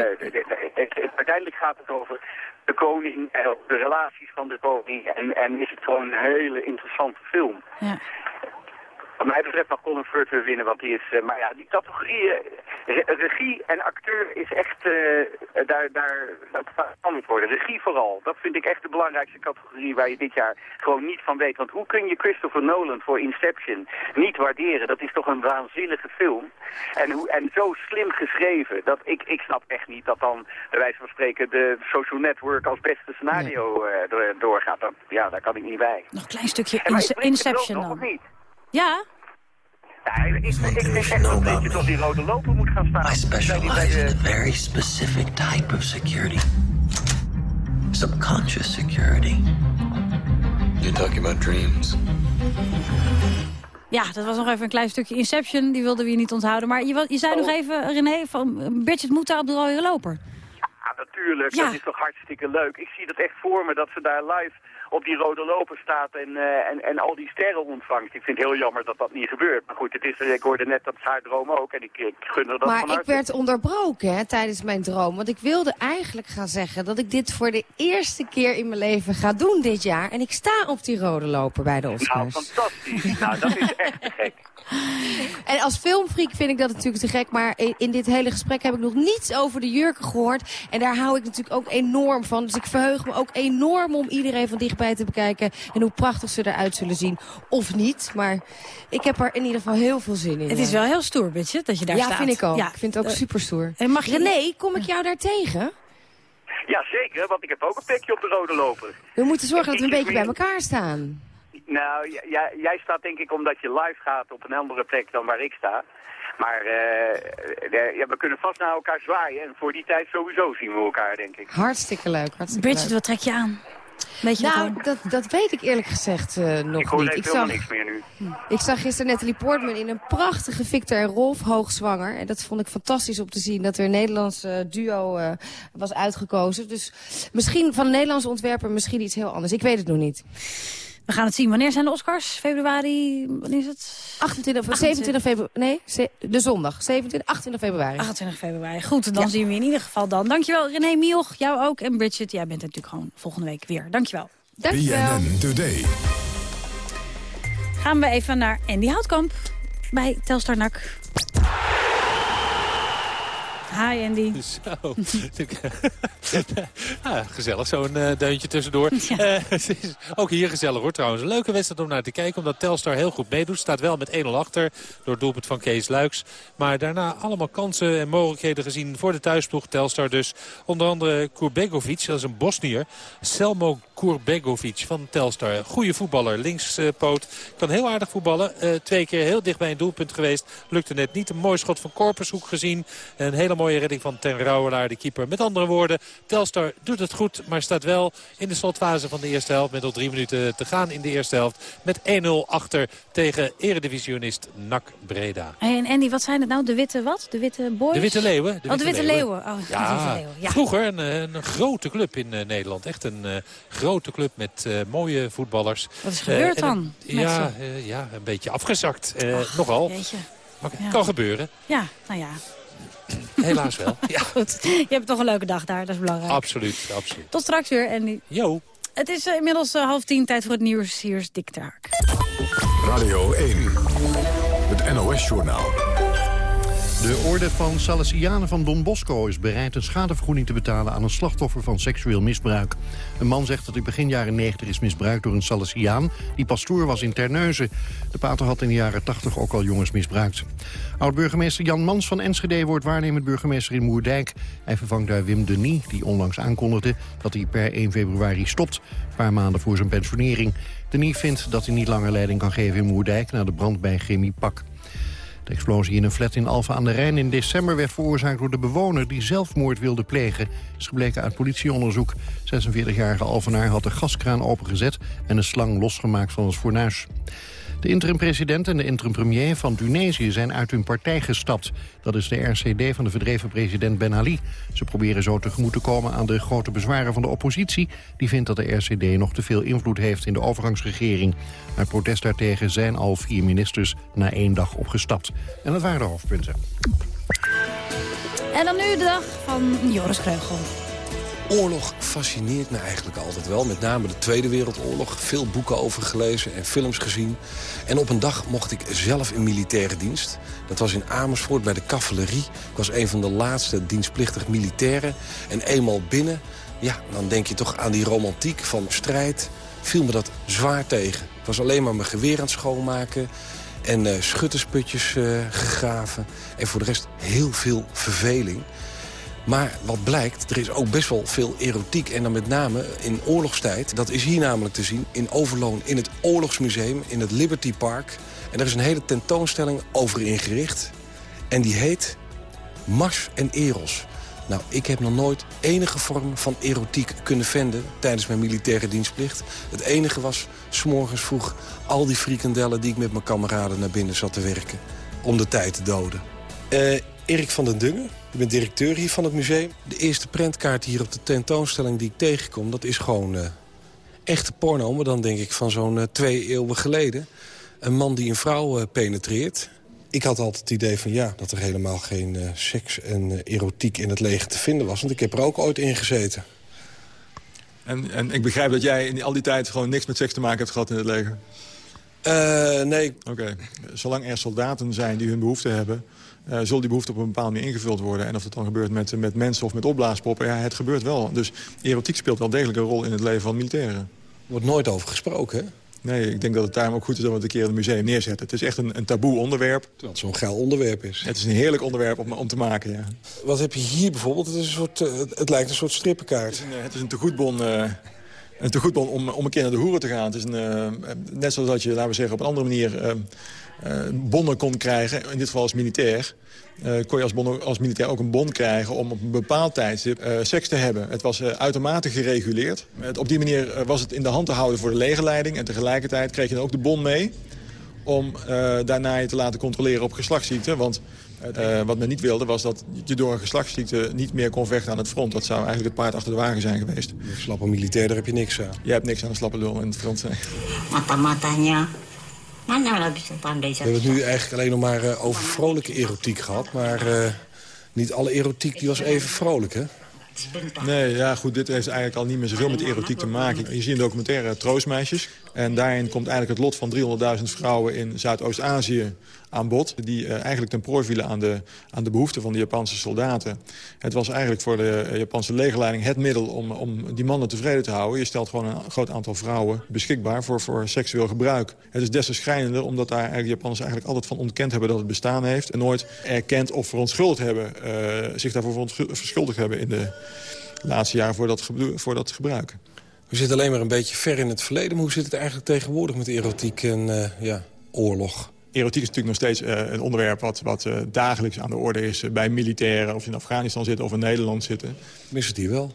uiteindelijk gaat het over de koning en de relaties van de koning. En, en is het gewoon een hele interessante film. Ja. Wat mij betreft mag Colin Firth weer winnen, want die is... eh, maar ja, die categorieën, re- regie en acteur is echt... eh, daar, daar, dat gaat spannend worden. Regie vooral. Dat vind ik echt de belangrijkste categorie waar je dit jaar gewoon niet van weet. Want hoe kun je Christopher Nolan voor Inception niet waarderen? Dat is toch een waanzinnige film. En, hoe, en zo slim geschreven. Dat ik, ik snap echt niet dat dan, bij wijze van spreken, de social network als beste scenario eh, door- doorgaat. Dat, ja, daar kan ik niet bij. Nog een klein stukje Inception nog, dan. of niet? Ja? Ik, denk echt dat dat je tot die rode loper moet gaan staan. I specialize in a very specific type of security. Subconscious security. You're talking about dreams. Ja, dat was nog even een klein stukje Inception. Die wilden we hier niet onthouden. Maar je, je zei nog even, René, van eh, Bridget moet daar op de rode loper. Ja, natuurlijk. Ja. Dat is toch hartstikke leuk. Ik zie dat echt voor me, dat ze daar live op die rode loper staat en, eh, en, en al die sterren ontvangt. Ik vind het heel jammer dat dat niet gebeurt. Maar goed, het is, ik hoorde net dat haar droom ook en ik, ik gun er dat Maar ik werd onderbroken hè, tijdens mijn droom. Want ik wilde eigenlijk gaan zeggen dat ik dit voor de eerste keer in mijn leven ga doen dit jaar. En ik sta op die rode loper bij de Nou, Oscars. fantastisch. nou, dat is echt gek. En als filmfreak vind ik dat natuurlijk te gek. Maar in dit hele gesprek heb ik nog niets over de jurken gehoord. En daar hou ik natuurlijk ook enorm van. Dus ik verheug me ook enorm om iedereen van dichtbij te bekijken. En hoe prachtig ze eruit zullen zien. Of niet. Maar ik heb er in ieder geval heel veel zin in. Het is wel heel stoer, Bridget, dat je daar ja, staat. vind ik ook. Ja. Ik vind het ook Eh, super stoer. En mag je... René, kom ik jou daar tegen? Ja, zeker, want ik heb ook een plekje op de rode loper. We moeten zorgen dat we een beetje bij elkaar staan. Nou, jij, jij staat denk ik omdat je live gaat op een andere plek dan waar ik sta. Maar eh, ja, we kunnen vast naar elkaar zwaaien. En voor die tijd sowieso zien we elkaar, denk ik. Hartstikke leuk, hartstikke Bridget, leuk. wat trek je aan? Weet je nou, dat dat, dat weet ik eerlijk gezegd eh, nog ik hoor niet. Ik helemaal zag, niks meer nu. ik zag gisteren Natalie Portman in een prachtige Victor en Rolf hoogzwanger. En dat vond ik fantastisch om te zien. Dat er een Nederlands eh, duo eh, was uitgekozen. Dus misschien van een Nederlandse ontwerper misschien iets heel anders. Ik weet het nog niet. We gaan het zien. Wanneer zijn de Oscars? Februari, wanneer is het? 28 of 27 februari. Nee, de zondag. 27, 28 februari. 28 februari. Goed, dan zien we je in ieder geval dan. Dankjewel René Mioch, jou ook. En Bridget, jij bent er natuurlijk gewoon volgende week weer. Dankjewel. BNN Today. Gaan we even naar Andy Houtkamp bij Telstar NAC. Hi Andy. Zo. ah, gezellig, zo'n uh, deuntje tussendoor. Ja. Uh, het is ook hier gezellig hoor trouwens. Een leuke wedstrijd om naar te kijken. Omdat Telstar heel goed meedoet. Staat wel met 1-0 achter door het doelpunt van Kees Luiks. Maar daarna allemaal kansen en mogelijkheden gezien voor de thuisploeg Telstar dus. Onder andere Kurbegovic, dat is een Bosnier. Selmo Kurbegovic van Telstar. Goede voetballer, linkspoot. Kan heel aardig voetballen. Uh, twee keer heel dicht bij een doelpunt geweest. Lukte net niet. Een mooi schot van Korpershoek gezien. Een hele mooie redding van Ten Rouwelaar, de keeper. Met andere woorden, Telstar doet het goed. Maar staat wel in de slotfase van de eerste helft. Met nog drie minuten te gaan in de eerste helft. Met 1-0 achter tegen eredivisionist NAC Breda. En Andy, wat zijn het nou? De witte wat? De witte boys? De witte leeuwen. De oh, de witte leeuwen. Oh, ja, de witte leeuwen. ja, vroeger een, een, grote club in uh, Nederland. Echt een uh, grote club met uh, mooie voetballers. Wat is gebeurd dan? ja, ja, een beetje afgezakt. Ach, nogal. Maar ja. kan gebeuren. Ja, nou ja. Helaas wel. Ja. Goed. Je hebt toch een leuke dag daar, dat is belangrijk. Absoluut, absoluut. Tot straks weer, Andy. Jo. Het is uh, inmiddels uh, half tien, tijd voor het nieuws. Hier is Dick. Radio 1, het NOS-journaal. De orde van Salesianen van Don Bosco is bereid een schadevergoeding te betalen aan een slachtoffer van seksueel misbruik. Een man zegt dat hij begin jaren 90 is misbruikt door een Salesiaan die pastoor was in Terneuzen. De pater had in de jaren 80 ook al jongens misbruikt. Oud-burgemeester Jan Mans van Enschede wordt waarnemend burgemeester in Moerdijk. Hij vervangt daar Wim Denis, die onlangs aankondigde dat hij per 1 februari stopt. Een paar maanden voor zijn pensionering. Denis vindt dat hij niet langer leiding kan geven in Moerdijk na de brand bij Chemie Pak. De explosie in een flat in Alphen aan de Rijn in december werd veroorzaakt door de bewoner die zelfmoord wilde plegen. is gebleken uit politieonderzoek. 46-jarige Alvenaar had de gaskraan opengezet en een slang losgemaakt van het fornuis. De interim-president en de interim-premier van Tunesië zijn uit hun partij gestapt. Dat is de RCD van de verdreven president Ben Ali. Ze proberen zo tegemoet te komen aan de grote bezwaren van de oppositie... die vindt dat de RCD nog te veel invloed heeft in de overgangsregering. Uit protest daartegen zijn al vier ministers na één dag opgestapt. En dat waren de hoofdpunten. En dan nu de dag van Joris Kreugel. Oorlog fascineert me eigenlijk altijd wel. Met name de Tweede Wereldoorlog. Veel boeken over gelezen en films gezien. En op een dag mocht ik zelf in militaire dienst. Dat was in Amersfoort bij de cavalerie. Ik was een van de laatste dienstplichtig militairen. En eenmaal binnen, ja, dan denk je toch aan die romantiek van strijd. Viel me dat zwaar tegen. Ik was alleen maar mijn geweer aan het schoonmaken en uh, schuttersputjes uh, gegraven. En voor de rest heel veel verveling. Maar wat blijkt, er is ook best wel veel erotiek. En dan met name in oorlogstijd. Dat is hier namelijk te zien in Overloon, in het Oorlogsmuseum, in het Liberty Park. En daar is een hele tentoonstelling over ingericht. En die heet Mars en Eros. Nou, ik heb nog nooit enige vorm van erotiek kunnen vinden tijdens mijn militaire dienstplicht. Het enige was, s'morgens vroeg, al die frikandellen die ik met mijn kameraden naar binnen zat te werken. Om de tijd te doden. Uh, Erik van den Dungen, ik ben directeur hier van het museum. De eerste prentkaart hier op de tentoonstelling die ik tegenkom... dat is gewoon uh, echte porno, maar dan denk ik van zo'n uh, twee eeuwen geleden. Een man die een vrouw uh, penetreert. Ik had altijd het idee van ja, dat er helemaal geen seks en erotiek in het leger te vinden was. Want ik heb er ook ooit in gezeten. En, en ik begrijp dat jij in al die tijd gewoon niks met seks te maken hebt gehad in het leger? nee. Oké. Zolang er soldaten zijn die hun behoefte hebben... Uh, zal die behoefte op een bepaalde manier ingevuld worden. En of het dan gebeurt met, met mensen of met opblaaspoppen, ja, het gebeurt wel. Dus erotiek speelt wel degelijk een rol in het leven van militairen. Er wordt nooit over gesproken, hè? Nee, ik denk dat het daarom ook goed is dat we het een keer in het museum neerzetten. Het is echt een, een taboe onderwerp. Terwijl het zo'n geil onderwerp is. Het is een heerlijk onderwerp om, om te maken, ja. Wat heb je hier bijvoorbeeld? Het, is een soort, uh, het, lijkt een soort strippenkaart. Het is een, het is een tegoedbon... Uh, een tegoedbon om, om een keer naar de hoeren te gaan. Het is een, uh, net zoals dat je, laten we zeggen, op een andere manier bonnen kon krijgen. In dit geval als militair. Uh, kon je als, bon, als, militair ook een bon krijgen om op een bepaald tijdstip uh, seks te hebben. Het was uh, uitermate gereguleerd. Het, op die manier was het in de hand te houden voor de legerleiding. En tegelijkertijd kreeg je dan ook de bon mee om daarna je te laten controleren op geslachtsziekte. Want wat men niet wilde was dat je door een geslachtsziekte niet meer kon vechten aan het front. Dat zou eigenlijk het paard achter de wagen zijn geweest. Een slappe militair, daar heb je niks aan. Je hebt niks aan een slappe lul in het front. Mata-matanya. We hebben het nu eigenlijk alleen nog maar uh, over vrolijke erotiek gehad. Maar uh, niet alle erotiek die was even vrolijk, hè? Nee, ja goed, dit heeft eigenlijk al niet meer zoveel met erotiek te maken. Je ziet een documentaire Troostmeisjes. En daarin komt eigenlijk het lot van 300.000 vrouwen in Zuidoost-Azië aan bod. Die uh, eigenlijk ten prooi vielen aan de, aan de behoeften van de Japanse soldaten. Het was eigenlijk voor de Japanse legerleiding het middel om, om die mannen tevreden te houden. Je stelt gewoon een groot aantal vrouwen beschikbaar voor, voor seksueel gebruik. Het is des te schrijnender omdat daar eigenlijk Japanners eigenlijk altijd van ontkend hebben dat het bestaan heeft. En nooit erkend of verontschuldigd hebben, uh, zich daarvoor verschuldigd hebben in de laatste jaren voor dat, voor dat gebruik. We zitten alleen maar een beetje ver in het verleden. Maar hoe zit het eigenlijk tegenwoordig met erotiek en ja, oorlog? Erotiek is natuurlijk nog steeds uh, een onderwerp wat, wat uh, dagelijks aan de orde is... bij militairen, of in Afghanistan zitten of in Nederland zitten. Ik mis het hier wel.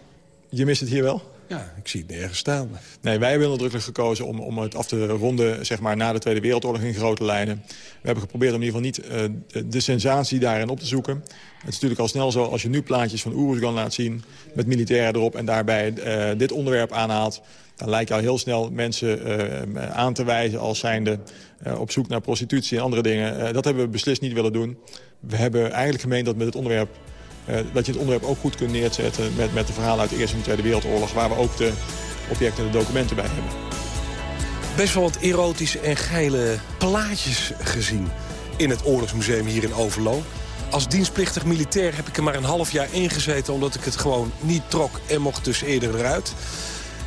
Je mist het hier wel? Ja, ik zie het nergens staan. Nee, wij hebben nadrukkelijk gekozen om, om het af te ronden zeg maar, na de Tweede Wereldoorlog in grote lijnen. We hebben geprobeerd om in ieder geval niet uh, de sensatie daarin op te zoeken. Het is natuurlijk al snel zo als je nu plaatjes van Oeruzgan laat zien... met militairen erop en daarbij uh, dit onderwerp aanhaalt... dan lijkt al heel snel mensen uh, aan te wijzen als zijnde op zoek naar prostitutie en andere dingen. dat hebben we beslist niet willen doen. We hebben eigenlijk gemeend dat met het onderwerp dat je het onderwerp ook goed kunt neerzetten met, met de verhalen uit de Eerste en Tweede Wereldoorlog... waar we ook de objecten en de documenten bij hebben. Best wel wat erotische en geile plaatjes gezien in het Oorlogsmuseum hier in Overloon. Als dienstplichtig militair heb ik er maar een half jaar ingezeten... omdat ik het gewoon niet trok en mocht dus eerder eruit.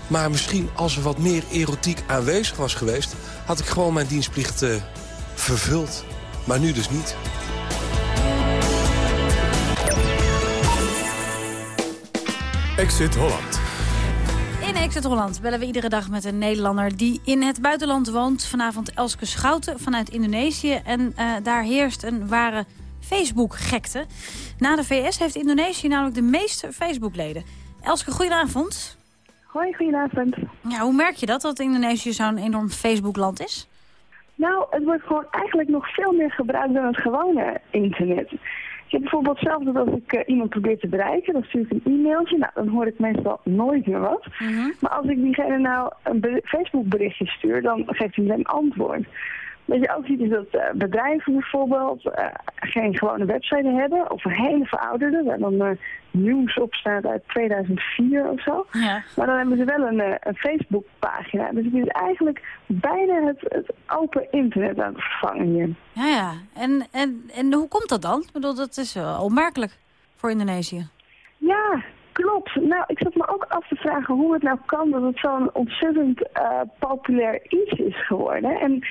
Maar misschien als er wat meer erotiek aanwezig was geweest... had ik gewoon mijn dienstplicht uh, vervuld. Maar nu dus niet. Exit Holland. In Exit Holland bellen we iedere dag met een Nederlander die in het buitenland woont. Vanavond Elske Schouten vanuit Indonesië. En uh, daar heerst een ware Facebook-gekte. Na de VS heeft Indonesië namelijk de meeste Facebook-leden. Elske, goedenavond. Hoi, goedenavond. Ja, hoe merk je dat, dat Indonesië zo'n enorm Facebook-land is? Nou, het wordt gewoon eigenlijk nog veel meer gebruikt dan het gewone internet. Ik heb bijvoorbeeld zelf dat als ik uh, iemand probeer te bereiken, dan stuur ik een e-mailtje. Nou, dan hoor ik meestal nooit meer wat. -hmm. Maar als ik diegene nou een Facebook berichtje stuur, dan geeft hij meteen antwoord. Wat je ook ziet is dat uh, bedrijven bijvoorbeeld uh, geen gewone website hebben. Of een hele verouderde, waar dan uh, nieuws op staat uit 2004 of zo. Ja. Maar dan hebben ze wel een, een Facebook-pagina. Dus het is eigenlijk bijna het, het, open internet aan het vervangen hier. Ja, ja. En, en, en hoe komt dat dan? Ik bedoel, dat is onmerkelijk voor Indonesië. Ja, Klopt. Nou, ik zat me ook af te vragen hoe het nou kan dat het zo'n ontzettend populair iets is geworden. En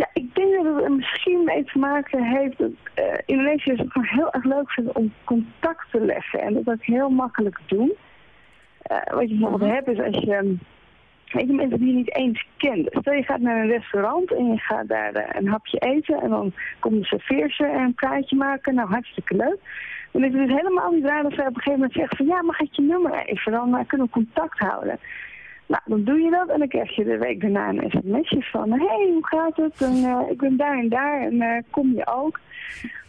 ja, ik denk dat het er misschien mee te maken heeft dat uh, Indonesiërs het gewoon heel erg leuk vinden om contact te leggen. En dat ook heel makkelijk doen. Uh, wat je bijvoorbeeld hebt is als je, weet je, mensen die je niet eens kent. Stel je gaat naar een restaurant en je gaat daar uh, een hapje eten en dan komt de serveerster en een praatje maken. Nou, hartstikke leuk. Dan is het dus helemaal niet raar dat zij op een gegeven moment zeggen van ja, mag ik je nummer even? Dan kunnen we contact houden. Nou, dan doe je dat en dan krijg je de week daarna een sms'je van... hé, hey, hoe gaat het? En, uh, ik ben daar en daar en uh, kom je ook?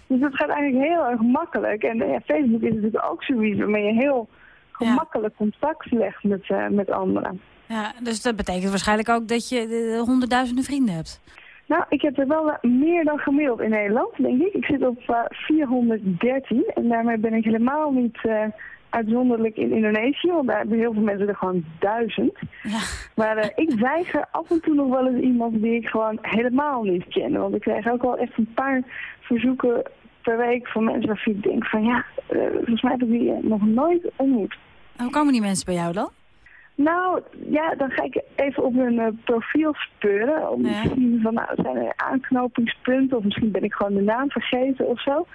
Dus dat gaat eigenlijk heel erg makkelijk. En uh, Facebook is natuurlijk ook zoiets waarmee je heel gemakkelijk contact legt met, met anderen. Ja, dus dat betekent waarschijnlijk ook dat je honderdduizenden vrienden hebt. Nou, ik heb er wel meer dan gemiddeld in Nederland, denk ik. Ik zit op 413 en daarmee ben ik helemaal niet uitzonderlijk in Indonesië, want daar hebben heel veel mensen er gewoon duizend. Ja. Maar uh, ik weiger af en toe nog wel eens iemand die ik gewoon helemaal niet ken. Want ik krijg ook wel echt een paar verzoeken per week van mensen waarvan ik denk van ja, uh, volgens mij heb ik die nog nooit ontmoet. Hoe komen die mensen bij jou dan? Nou, ja, dan ga ik even op hun uh, profiel speuren. Om ja. te zien van, nou, zijn er aanknopingspunten? Of misschien ben ik gewoon de naam vergeten of zo.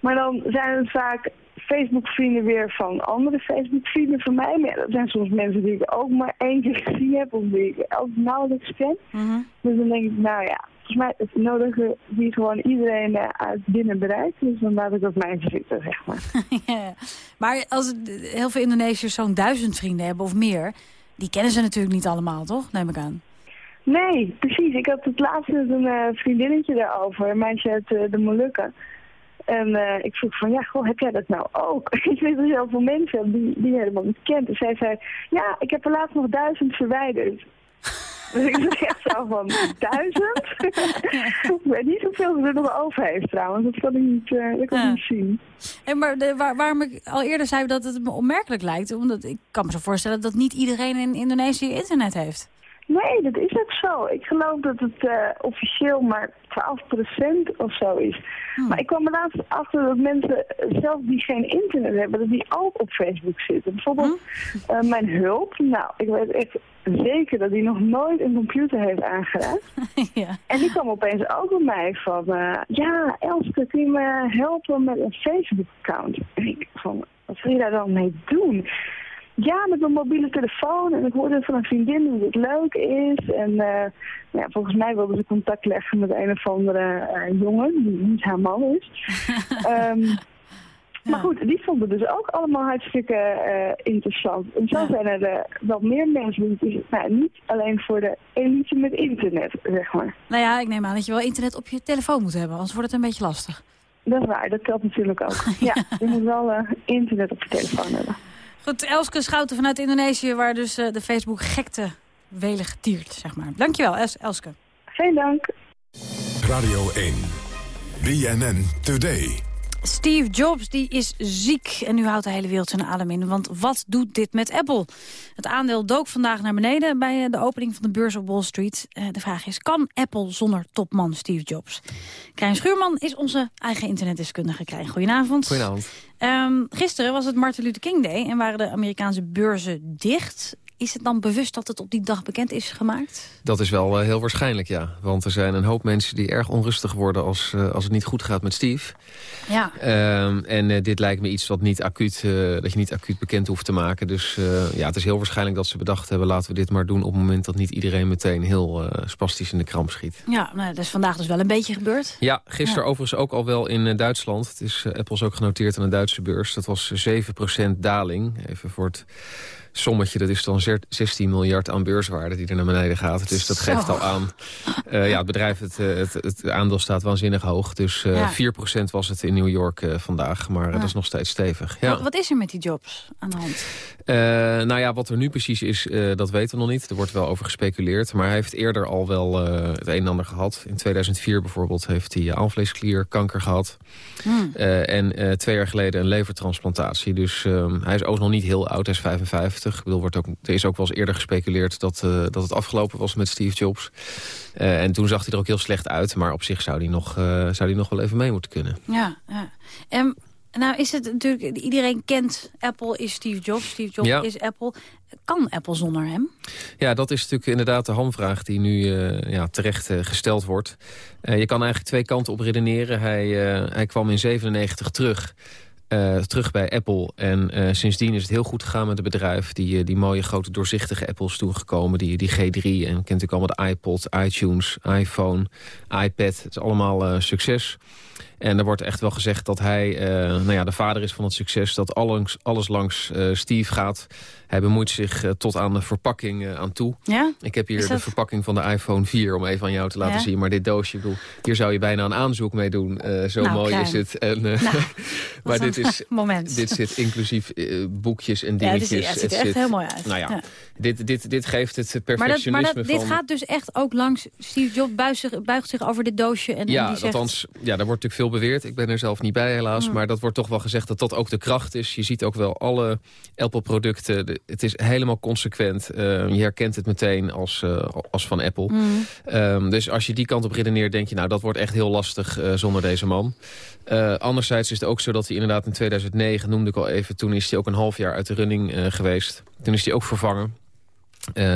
Maar dan zijn het vaak Facebook-vrienden weer van andere Facebook-vrienden van mij. Maar dat zijn soms mensen die ik ook maar één keer gezien heb of die ik ook nauwelijks ken. Mm -hmm. Dus dan denk ik, nou ja, volgens mij het nodig die gewoon iedereen uh, uit binnen bereikt. Dus dan laat ik dat mij zitten, zeg maar. ja. Maar als heel veel Indonesiërs zo'n duizend vrienden hebben of meer, die kennen ze natuurlijk niet allemaal, toch? Neem ik aan. Nee, precies. Ik had het laatst met een uh, vriendinnetje daarover, een meisje uit uh, de Molukken. En uh, ik vroeg van, ja, goh, heb jij dat nou ook? ik weet er heel veel mensen die, die je helemaal niet kent. En zij zei, ja, ik heb er laatst nog duizend verwijderd. Dus ik zeg echt zo van duizend. ik weet niet hoeveel ze er nog over heeft trouwens. Dat kan ik niet, eh, dat kan Ja. niet zien. En maar de, waar, waarom ik al eerder zei dat het me opmerkelijk lijkt... omdat ik kan me zo voorstellen dat niet iedereen in Indonesië internet heeft. Nee, dat is ook zo. Ik geloof dat het eh, officieel maar 12% of zo is. Maar ik kwam er laatst achter dat mensen, zelf die geen internet hebben, dat die ook op Facebook zitten. Bijvoorbeeld eh, mijn hulp. Nou, ik weet echt zeker dat die nog nooit een computer heeft aangeraakt. ja. En die kwam opeens ook bij mij van, eh, ja, Elske, kun je me helpen met een Facebook-account? En ik van, wat wil je daar dan mee doen? Ja, met mijn mobiele telefoon. En ik hoorde van een vriendin dat het leuk is. En eh, ja, volgens mij wilde ze contact leggen met een of andere eh, jongen, die niet haar man is. Ehm, Maar goed, die vonden dus ook allemaal hartstikke eh, interessant. En zo zijn er wel meer mensen. Het is nou, niet alleen voor de elite met internet, zeg maar. Nou ja, ik neem aan dat je wel internet op je telefoon moet hebben. Anders wordt het een beetje lastig. Dat is waar, dat telt natuurlijk ook. ja, je moet wel internet op je telefoon hebben. Goed, Elske Schouten vanuit Indonesië... waar dus eh, de Facebook-gekte welig tiert, zeg maar. Dankjewel, Els Elske. Geen dank. Radio 1. BNN Today. Steve Jobs die is ziek en nu houdt de hele wereld zijn adem in. Want wat doet dit met Apple? Het aandeel dook vandaag naar beneden bij eh, de opening van de beurs op Wall Street. Eh, De vraag is, kan Apple zonder topman Steve Jobs? Krijn Schuurman is onze eigen internetdeskundige. Krijn, goedenavond. Goedenavond. Ehm, gisteren was het Martin Luther King Day en waren de Amerikaanse beurzen dicht. Is het dan bewust dat het op die dag bekend is gemaakt? Dat is wel eh, heel waarschijnlijk, ja. Want er zijn een hoop mensen die erg onrustig worden als, eh, als het niet goed gaat met Steve. Ja. Ehm, en eh, dit lijkt me iets wat niet acuut, dat je niet acuut bekend hoeft te maken. Dus ja, het is heel waarschijnlijk dat ze bedacht hebben... laten we dit maar doen op het moment dat niet iedereen meteen heel spastisch in de kramp schiet. Ja, nou, dat is vandaag dus wel een beetje gebeurd. Ja, gisteren overigens ook al wel in Duitsland. Het is, Apple is ook genoteerd aan de Duitse beurs. Dat was 7% daling. Even voor het sommetje, dat is dan zer- 16 miljard aan beurswaarde die er naar beneden gaat. Dus dat Zo. geeft al aan. Eh, ja, het bedrijf, het, eh, het, het aandeel staat waanzinnig hoog. Dus eh Ja. 4% was het in New York eh, vandaag. Maar eh, Ja. dat is nog steeds stevig. Ja. Wat, wat is er met die Jobs aan de hand? Eh, nou ja, wat er nu precies is, eh, dat weten we nog niet. Er wordt wel over gespeculeerd. Maar hij heeft eerder al wel eh, het een en ander gehad. In 2004 bijvoorbeeld heeft hij alvleesklierkanker gehad. Hmm. Eh, en eh, twee jaar geleden een levertransplantatie. Dus ehm, hij is ook nog niet heel oud, hij is 55. Ik bedoel, wordt ook, er is ook wel eens eerder gespeculeerd dat, eh, dat het afgelopen was met Steve Jobs. Eh, en toen zag hij er ook heel slecht uit. Maar op zich zou hij nog, eh, zou hij nog wel even mee moeten kunnen. Ja, ja. En nou is het natuurlijk, iedereen kent Apple is Steve Jobs, Steve Jobs Ja. is Apple. Kan Apple zonder hem? Ja, dat is natuurlijk inderdaad de hamvraag die nu ja, terecht gesteld wordt. Je kan eigenlijk twee kanten op redeneren. Hij, hij kwam in 97 terug. Eh, terug bij Apple. En eh, sindsdien is het heel goed gegaan met het bedrijf. Die, eh, die mooie grote doorzichtige Apples toegekomen. Die, die G3 en kent natuurlijk allemaal de iPod, iTunes, iPhone, iPad. Het is allemaal succes. En er wordt echt wel gezegd dat hij eh, nou ja, de vader is van het succes. Dat alles, alles langs eh, Steve gaat. Hij bemoeit zich eh, tot aan de verpakking aan toe. Ja? Ik heb hier de verpakking van de iPhone 4 om even aan jou te laten Ja? zien. Maar dit doosje, ik bedoel, hier zou je bijna een aanzoek mee doen. Zo Nou, mooi klein. is het. En, Nou, maar dit, is, moment. dit zit inclusief boekjes en Ja, het is- dingetjes. ja, het ziet er echt heel mooi uit. Nou ja. Dit, dit, dit geeft het Maar, dat, perfectionisme maar dat, dit gaat dus echt ook langs Steve Jobs buigt zich, buigt zich over dit doosje. En, en Ja, die zegt, althans, ja, daar wordt natuurlijk veel beweerd. Ik ben er zelf niet bij helaas. Mm. Maar dat wordt toch wel gezegd dat dat ook de kracht is. Je ziet ook wel alle Apple-producten. Het is helemaal consequent. Eh, je herkent het meteen als, eh, als van Apple. Mm. Ehm, dus als je die kant op redeneert, denk je... nou, dat wordt echt heel lastig eh, zonder deze man. Eh, anderzijds is het ook zo dat hij inderdaad in 2009, noemde ik al even... toen is hij ook een half jaar uit de running geweest. Toen is hij ook vervangen.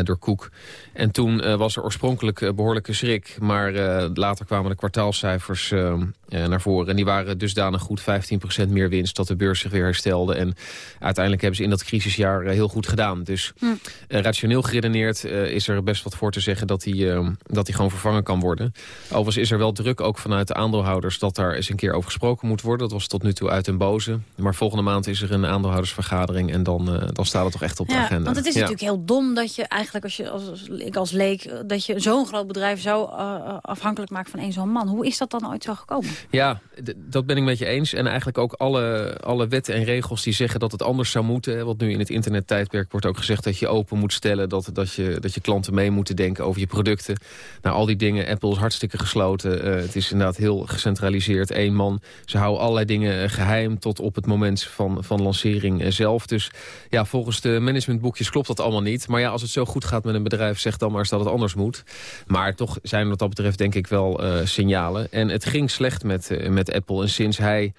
door Koek. En toen eh, was er oorspronkelijk eh, behoorlijke schrik. Maar eh, later kwamen de kwartaalcijfers naar voren. En die waren dusdanig goed 15% meer winst... dat de beurs zich weer herstelde. En uiteindelijk hebben ze in dat crisisjaar heel goed gedaan. Dus Hm. rationeel geredeneerd is er best wat voor te zeggen... dat eh, dat hij gewoon vervangen kan worden. Overigens is er wel druk ook vanuit de aandeelhouders... dat daar eens een keer over gesproken moet worden. Dat was tot nu toe uit den boze. Maar volgende maand is er een aandeelhoudersvergadering... en dan, dan staat het toch echt op de ja, agenda. want het is Ja. natuurlijk heel dom dat je eigenlijk, als je, als- ik als leek, eh, dat je zo'n groot bedrijf zo eh, afhankelijk maakt van één zo'n man. Hoe is dat dan ooit zo gekomen? Ja, dat ben ik met je eens. En eigenlijk ook alle, alle wetten en regels die zeggen dat het anders zou moeten. Want nu in het internettijdperk wordt ook gezegd dat je open moet stellen... dat, dat, je, dat je klanten mee moeten denken over je producten. Nou, al die dingen, Apple is hartstikke gesloten. Eh, het is inderdaad heel gecentraliseerd. Eén man, ze houden allerlei dingen eh, geheim... tot op het moment van, van lancering eh, zelf. Dus ja, volgens de managementboekjes klopt dat allemaal niet. Maar ja, als het zo goed gaat met een bedrijf... dan maar eens dat het anders moet. Maar toch zijn wat dat betreft denk ik wel eh, signalen. En het ging slecht met, eh, met Apple. En sinds hij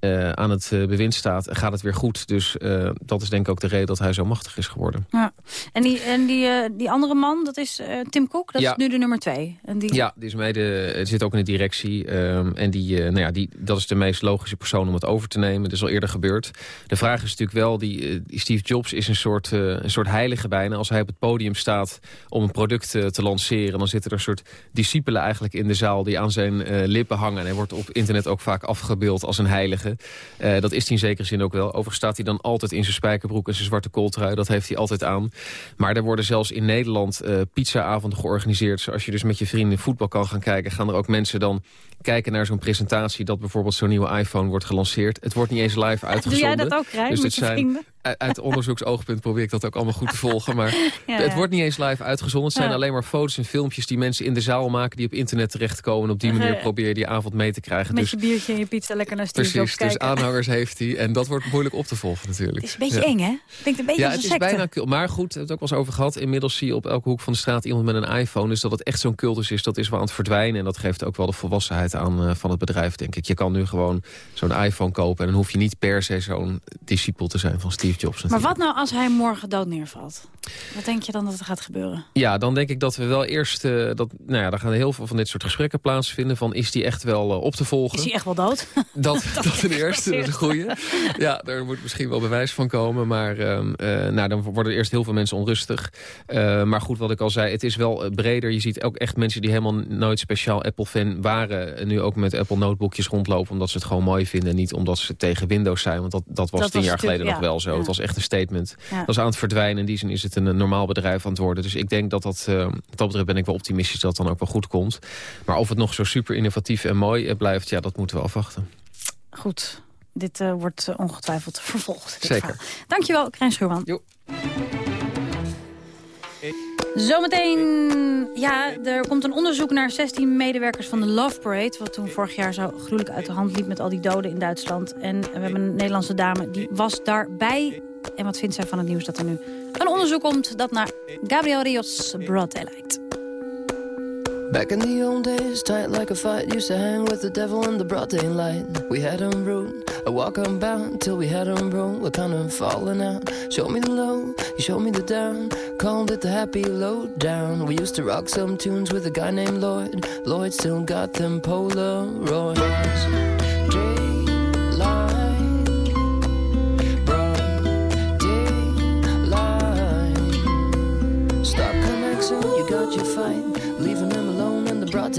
eh, aan het eh, bewind staat, gaat het weer goed. Dus eh, dat is denk ik ook de reden dat hij zo machtig is geworden. Ja. En, die, en die, die andere man, dat is Tim Cook, dat Ja. is nu de nummer twee. En die... Ja, die is mede, zit ook in de directie. ehm, en die, nou ja, die, dat is de meest logische persoon om het over te nemen. Dat is al eerder gebeurd. De vraag is natuurlijk wel, die, die Steve Jobs is een soort, een soort heilige bijna. Als hij op het podium staat om een product te lanceren... dan zitten er een soort discipelen eigenlijk in de zaal... die aan zijn lippen hangen. En hij wordt op internet ook vaak afgebeeld als een heilige. Eh, dat is hij in zekere zin ook wel. Overigens staat hij dan altijd in zijn spijkerbroek en zijn zwarte kooltrui. Dat heeft hij altijd aan. Maar er worden zelfs in Nederland eh pizzaavonden georganiseerd. Zoals je dus met je vrienden voetbal kan gaan kijken... gaan er ook mensen dan kijken naar zo'n presentatie... dat bijvoorbeeld zo'n nieuwe iPhone wordt gelanceerd. Het wordt niet eens live uitgezonden. jij dat ook, Rijn, dus met zijn, vrienden? Uit- onderzoeksoogpunt probeer ik dat ook allemaal goed te volgen. Maar Ja, het wordt niet eens live uitgezonden. Het zijn Ja. alleen maar foto's en filmpjes die mensen in de zaal maken... die op internet terechtkomen. En op die manier probeer je die avond mee te krijgen. Met dus je biertje en je pizza lekker naar Steve Precies, dus aanhangers heeft hij. En dat wordt moeilijk op te volgen natuurlijk. Het is een beetje eng, hè? Klinkt een beetje Ja, het is bijna. Maar goed, we hebben het ook wel eens over gehad. Inmiddels zie je op elke hoek van de straat iemand met een iPhone. Dus dat het echt zo'n cultus is, dat is wel aan het verdwijnen. En dat geeft ook wel de volwassenheid aan eh, van het bedrijf, denk ik. Je kan nu gewoon zo'n iPhone kopen. En dan hoef je niet per se zo'n discipel te zijn van Steve Jobs. Maar wat nou als hij morgen dood neervalt? Wat denk je dan dat er gaat gebeuren? Ja, dan denk ik dat we wel eerst... eh, dat, nou ja, daar gaan heel veel van dit soort gesprekken plaatsvinden. Van, is die echt wel eh, op te volgen? Is hij echt wel dood? Dat, dat ten eerste, dat is een goeie. Ja, daar moet misschien wel bewijs van komen. Maar ehm, eh, nou, dan worden eerst heel veel mensen onrustig. Maar goed, wat ik al zei, het is wel breder. Je ziet ook echt mensen die helemaal nooit speciaal Apple-fan waren... en nu ook met Apple notebookjes rondlopen... omdat ze het gewoon mooi vinden. Niet omdat ze tegen Windows zijn. Want dat, dat was Dat tien was jaar geleden nog wel zo. Het was echt een statement. Dat is aan het verdwijnen. In die zin is het een, normaal bedrijf aan het worden. Dus ik denk dat dat... wat dat betreft ben ik wel optimistisch dat het dan ook wel goed komt. Maar of het nog zo super innovatief en mooi eh, blijft... ja, dat moeten we afwachten. Goed, dit eh, wordt ongetwijfeld vervolgd. dit Zeker. verhaal. Dankjewel, Krijn Schuurman. Zometeen, ja, er komt een onderzoek naar 16 medewerkers van de Love Parade... wat toen vorig jaar zo gruwelijk uit de hand liep met al die doden in Duitsland. En we hebben een Nederlandse dame, die was daarbij. En wat vindt zij van het nieuws dat er nu een onderzoek komt... dat naar Gabriel Rios Broad lijkt. Back in the old days, tight like a fight, used to hang with the devil in the broad daylight. We had him rude, I walk unbound till we had him roll. We're kind of falling out. Show me the low, you showed me the down. Called it the happy low down. We used to rock some tunes with a guy named Lloyd. Lloyd still got them Polaroids.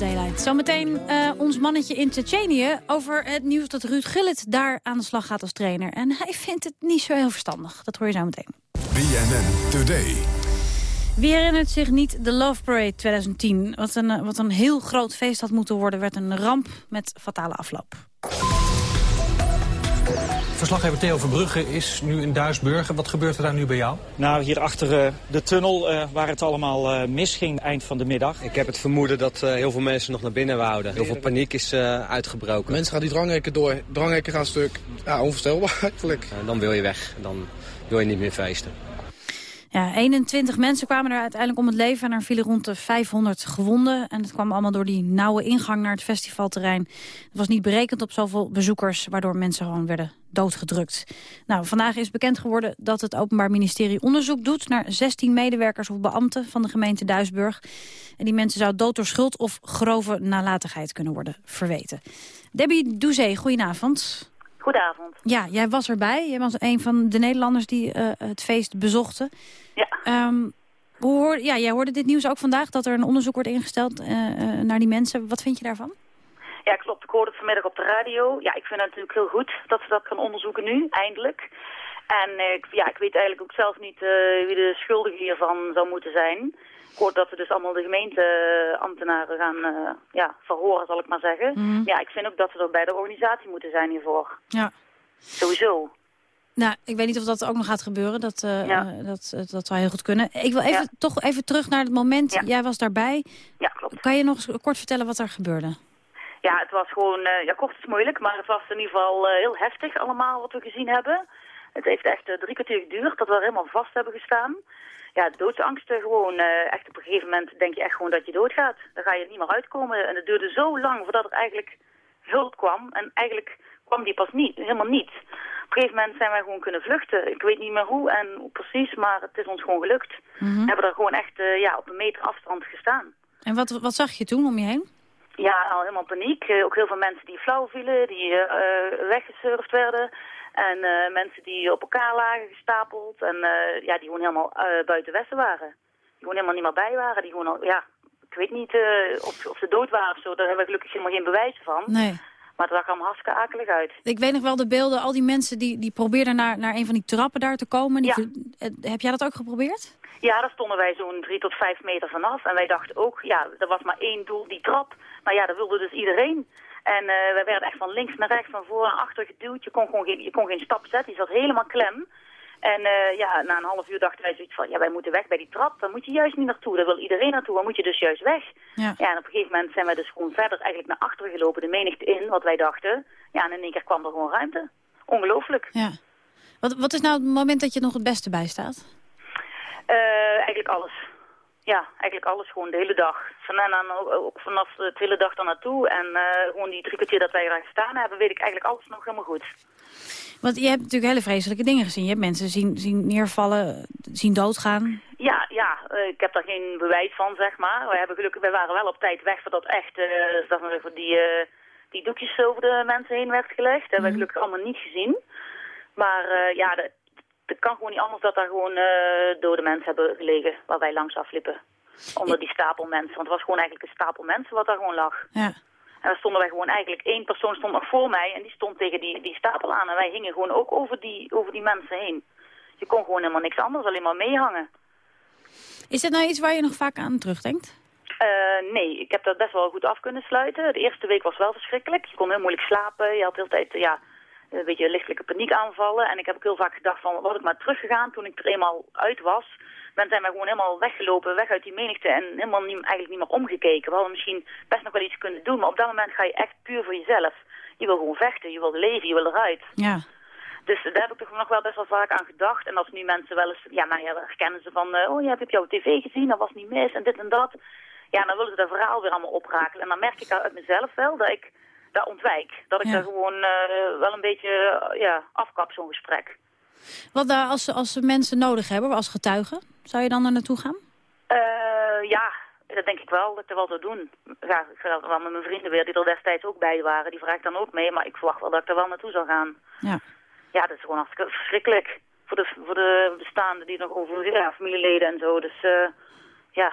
Daylight. Zometeen eh, ons mannetje in Tsjetsjenië over het nieuws dat Ruud Gullit daar aan de slag gaat als trainer. En hij vindt het niet zo heel verstandig. Dat hoor je zo meteen. BNN Today. Wie herinnert zich niet de Love Parade 2010? Wat een, eh, wat een heel groot feest had moeten worden, werd een ramp met fatale afloop. Verslaggever Theo Verbrugge is nu in Duisburg. Wat gebeurt er daar nu bij jou? Nou, hier achter eh, de tunnel eh, waar het allemaal eh, misging eind van de middag. Ik heb het vermoeden dat eh, heel veel mensen nog naar binnen wouden. Heel veel paniek is eh, uitgebroken. Mensen gaan die dranghekken door. Dranghekken gaan stuk. Ja, onvoorstelbaar eigenlijk. Dan wil je weg. Dan wil je niet meer feesten. Ja, 21 mensen kwamen er uiteindelijk om het leven en er vielen rond de 500 gewonden. En het kwam allemaal door die nauwe ingang naar het festivalterrein. Het was niet berekend op zoveel bezoekers, waardoor mensen gewoon werden doodgedrukt. Nou, vandaag is bekend geworden dat het Openbaar Ministerie onderzoek doet naar 16 medewerkers of beambten van de gemeente Duisburg. En die mensen zou dood door schuld of grove nalatigheid kunnen worden verweten. Debbie Douzé, goedenavond. Goedenavond. Ja, jij was erbij. Jij was een van de Nederlanders die eh, het feest bezochten. Ja. Hoe hoor, ja, jij hoorde dit nieuws ook vandaag, dat er een onderzoek wordt ingesteld eh, eh, naar die mensen. Wat vind je daarvan? Ja, klopt. Ik hoorde het vanmiddag op de radio. Ja, ik vind het natuurlijk heel goed dat ze dat gaan onderzoeken nu, eindelijk. En ik, ja, ik weet eigenlijk ook zelf niet eh, wie de schuldige hiervan zou moeten zijn. Ik hoor dat ze dus allemaal de gemeenteambtenaren gaan eh, ja, verhoren, zal ik maar zeggen. Mhm. Ja, ik vind ook dat ze er bij de organisatie moeten zijn hiervoor. Ja. Sowieso. Nou, ik weet niet of dat ook nog gaat gebeuren. Dat, eh, Ja. dat, dat zou heel goed kunnen. Ik wil even, Ja. toch even terug naar het moment. Jij was daarbij. Ja, klopt. Kan je nog kort vertellen wat er gebeurde? Ja, het was gewoon, ja, kort is moeilijk, maar het was in ieder geval heel heftig allemaal wat we gezien hebben. Het heeft echt eh, drie kwartier geduurd dat we er helemaal vast hebben gestaan. Ja, doodsangsten gewoon, eh, echt op een gegeven moment denk je echt gewoon dat je doodgaat. Dan ga je er niet meer uitkomen. En het duurde zo lang voordat er eigenlijk hulp kwam. En eigenlijk kwam die pas niet, helemaal niet. Op een gegeven moment zijn wij gewoon kunnen vluchten. Ik weet niet meer hoe en hoe precies, maar het is ons gewoon gelukt. Mhm. We hebben er gewoon echt eh, ja, op een meter afstand gestaan. En wat, wat zag je toen om je heen? Ja, al helemaal paniek. Ook heel veel mensen die flauw vielen, die eh, weggesurfd werden. En eh, mensen die op elkaar lagen gestapeld. En eh, ja, die gewoon helemaal eh, buiten Westen waren. Die gewoon helemaal niet meer bij waren. Die gewoon al, ja, ik weet niet of, of ze dood waren of zo. Daar hebben we gelukkig helemaal geen bewijzen van. Nee. Maar het zag allemaal hartstikke akelig uit. Ik weet nog wel de beelden, al die mensen die, die probeerden naar, naar een van die trappen daar te komen. Die, eh, Heb jij dat ook geprobeerd? Ja, daar stonden wij zo'n drie tot vijf meter vanaf. En wij dachten ook, ja, er was maar één doel, die trap. Maar ja, dat wilde dus iedereen. En eh wij werden echt van links naar rechts, van voor naar achter geduwd. Je kon gewoon geen, je kon geen stap zetten, je zat helemaal klem. En eh, ja, na een half uur dachten wij zoiets van, ja, wij moeten weg bij die trap. Daar moet je juist niet naartoe, daar wil iedereen naartoe. Dan moet je dus juist weg. Ja. Ja, en op een gegeven moment zijn wij dus gewoon verder eigenlijk naar achteren gelopen, de menigte in, wat wij dachten. Ja, en in één keer kwam er gewoon ruimte. Ongelooflijk. Ja. Wat, wat is nou het moment dat je nog het beste bij staat? Eh, eigenlijk alles. Ja, eigenlijk alles gewoon de hele dag. Van en ook, ook vanaf de hele dag dan naartoe. En eh, gewoon die drie kwartier dat wij daar gestaan hebben, weet ik eigenlijk alles nog helemaal goed. Want je hebt natuurlijk hele vreselijke dingen gezien. Je hebt mensen zien, zien neervallen, zien doodgaan. Ja, ja, eh, ik heb daar geen bewijs van, zeg maar. Wij, hebben gelukkig, wij waren wel op tijd weg voordat echt eh, zeg maar, voor die, eh, die doekjes over de mensen heen werd gelegd. Dat hebben we gelukkig allemaal niet gezien. Maar eh, ja, het kan gewoon niet anders dat daar gewoon eh, dode mensen hebben gelegen waar wij langs afliepen. Onder die stapel mensen. Want het was gewoon eigenlijk een stapel mensen wat daar gewoon lag. Ja. En dan stonden wij gewoon eigenlijk, één persoon stond nog voor mij en die stond tegen die, die stapel aan. En wij hingen gewoon ook over die, over die mensen heen. Je kon gewoon helemaal niks anders, alleen maar meehangen. Is dit nou iets waar je nog vaak aan terugdenkt? Eh, nee, ik heb dat best wel goed af kunnen sluiten. De eerste week was wel verschrikkelijk. Je kon heel moeilijk slapen. Je had de hele tijd ja, een beetje lichtelijke paniekaanvallen. En ik heb ook heel vaak gedacht van, was ik maar teruggegaan toen ik er eenmaal uit was. Dan zijn wij gewoon helemaal weggelopen, weg uit die menigte en helemaal niet, eigenlijk niet meer omgekeken. We hadden misschien best nog wel iets kunnen doen, maar op dat moment ga je echt puur voor jezelf. Je wil gewoon vechten, je wil leven, je wil eruit. Ja. Dus daar heb ik toch nog wel best wel vaak aan gedacht. En als nu mensen wel eens, ja, nou ja, herkennen ze van, eh, oh ja, heb ik jouw tv gezien, dat was niet mis en dit en dat. Ja, dan willen ze dat verhaal weer allemaal oprakelen. En dan merk ik uit mezelf wel dat ik daar ontwijk. Dat ik Ja. daar gewoon eh, wel een beetje, eh, ja, afkap zo'n gesprek. Wat daar als, ze- als ze mensen nodig hebben, als getuigen, zou je dan er naartoe gaan? Eh, ja, dat denk ik wel, dat ik dat wel zou doen. Ja, ik ga wel met mijn vrienden weer, die er destijds ook bij waren. Die vraag ik dan ook mee, maar ik verwacht wel dat ik er wel naartoe zou gaan. Ja. Ja, dat is gewoon hartstikke verschrikkelijk. Voor de, voor de bestaanden die nog over ja, familieleden en zo. Dus eh, ja,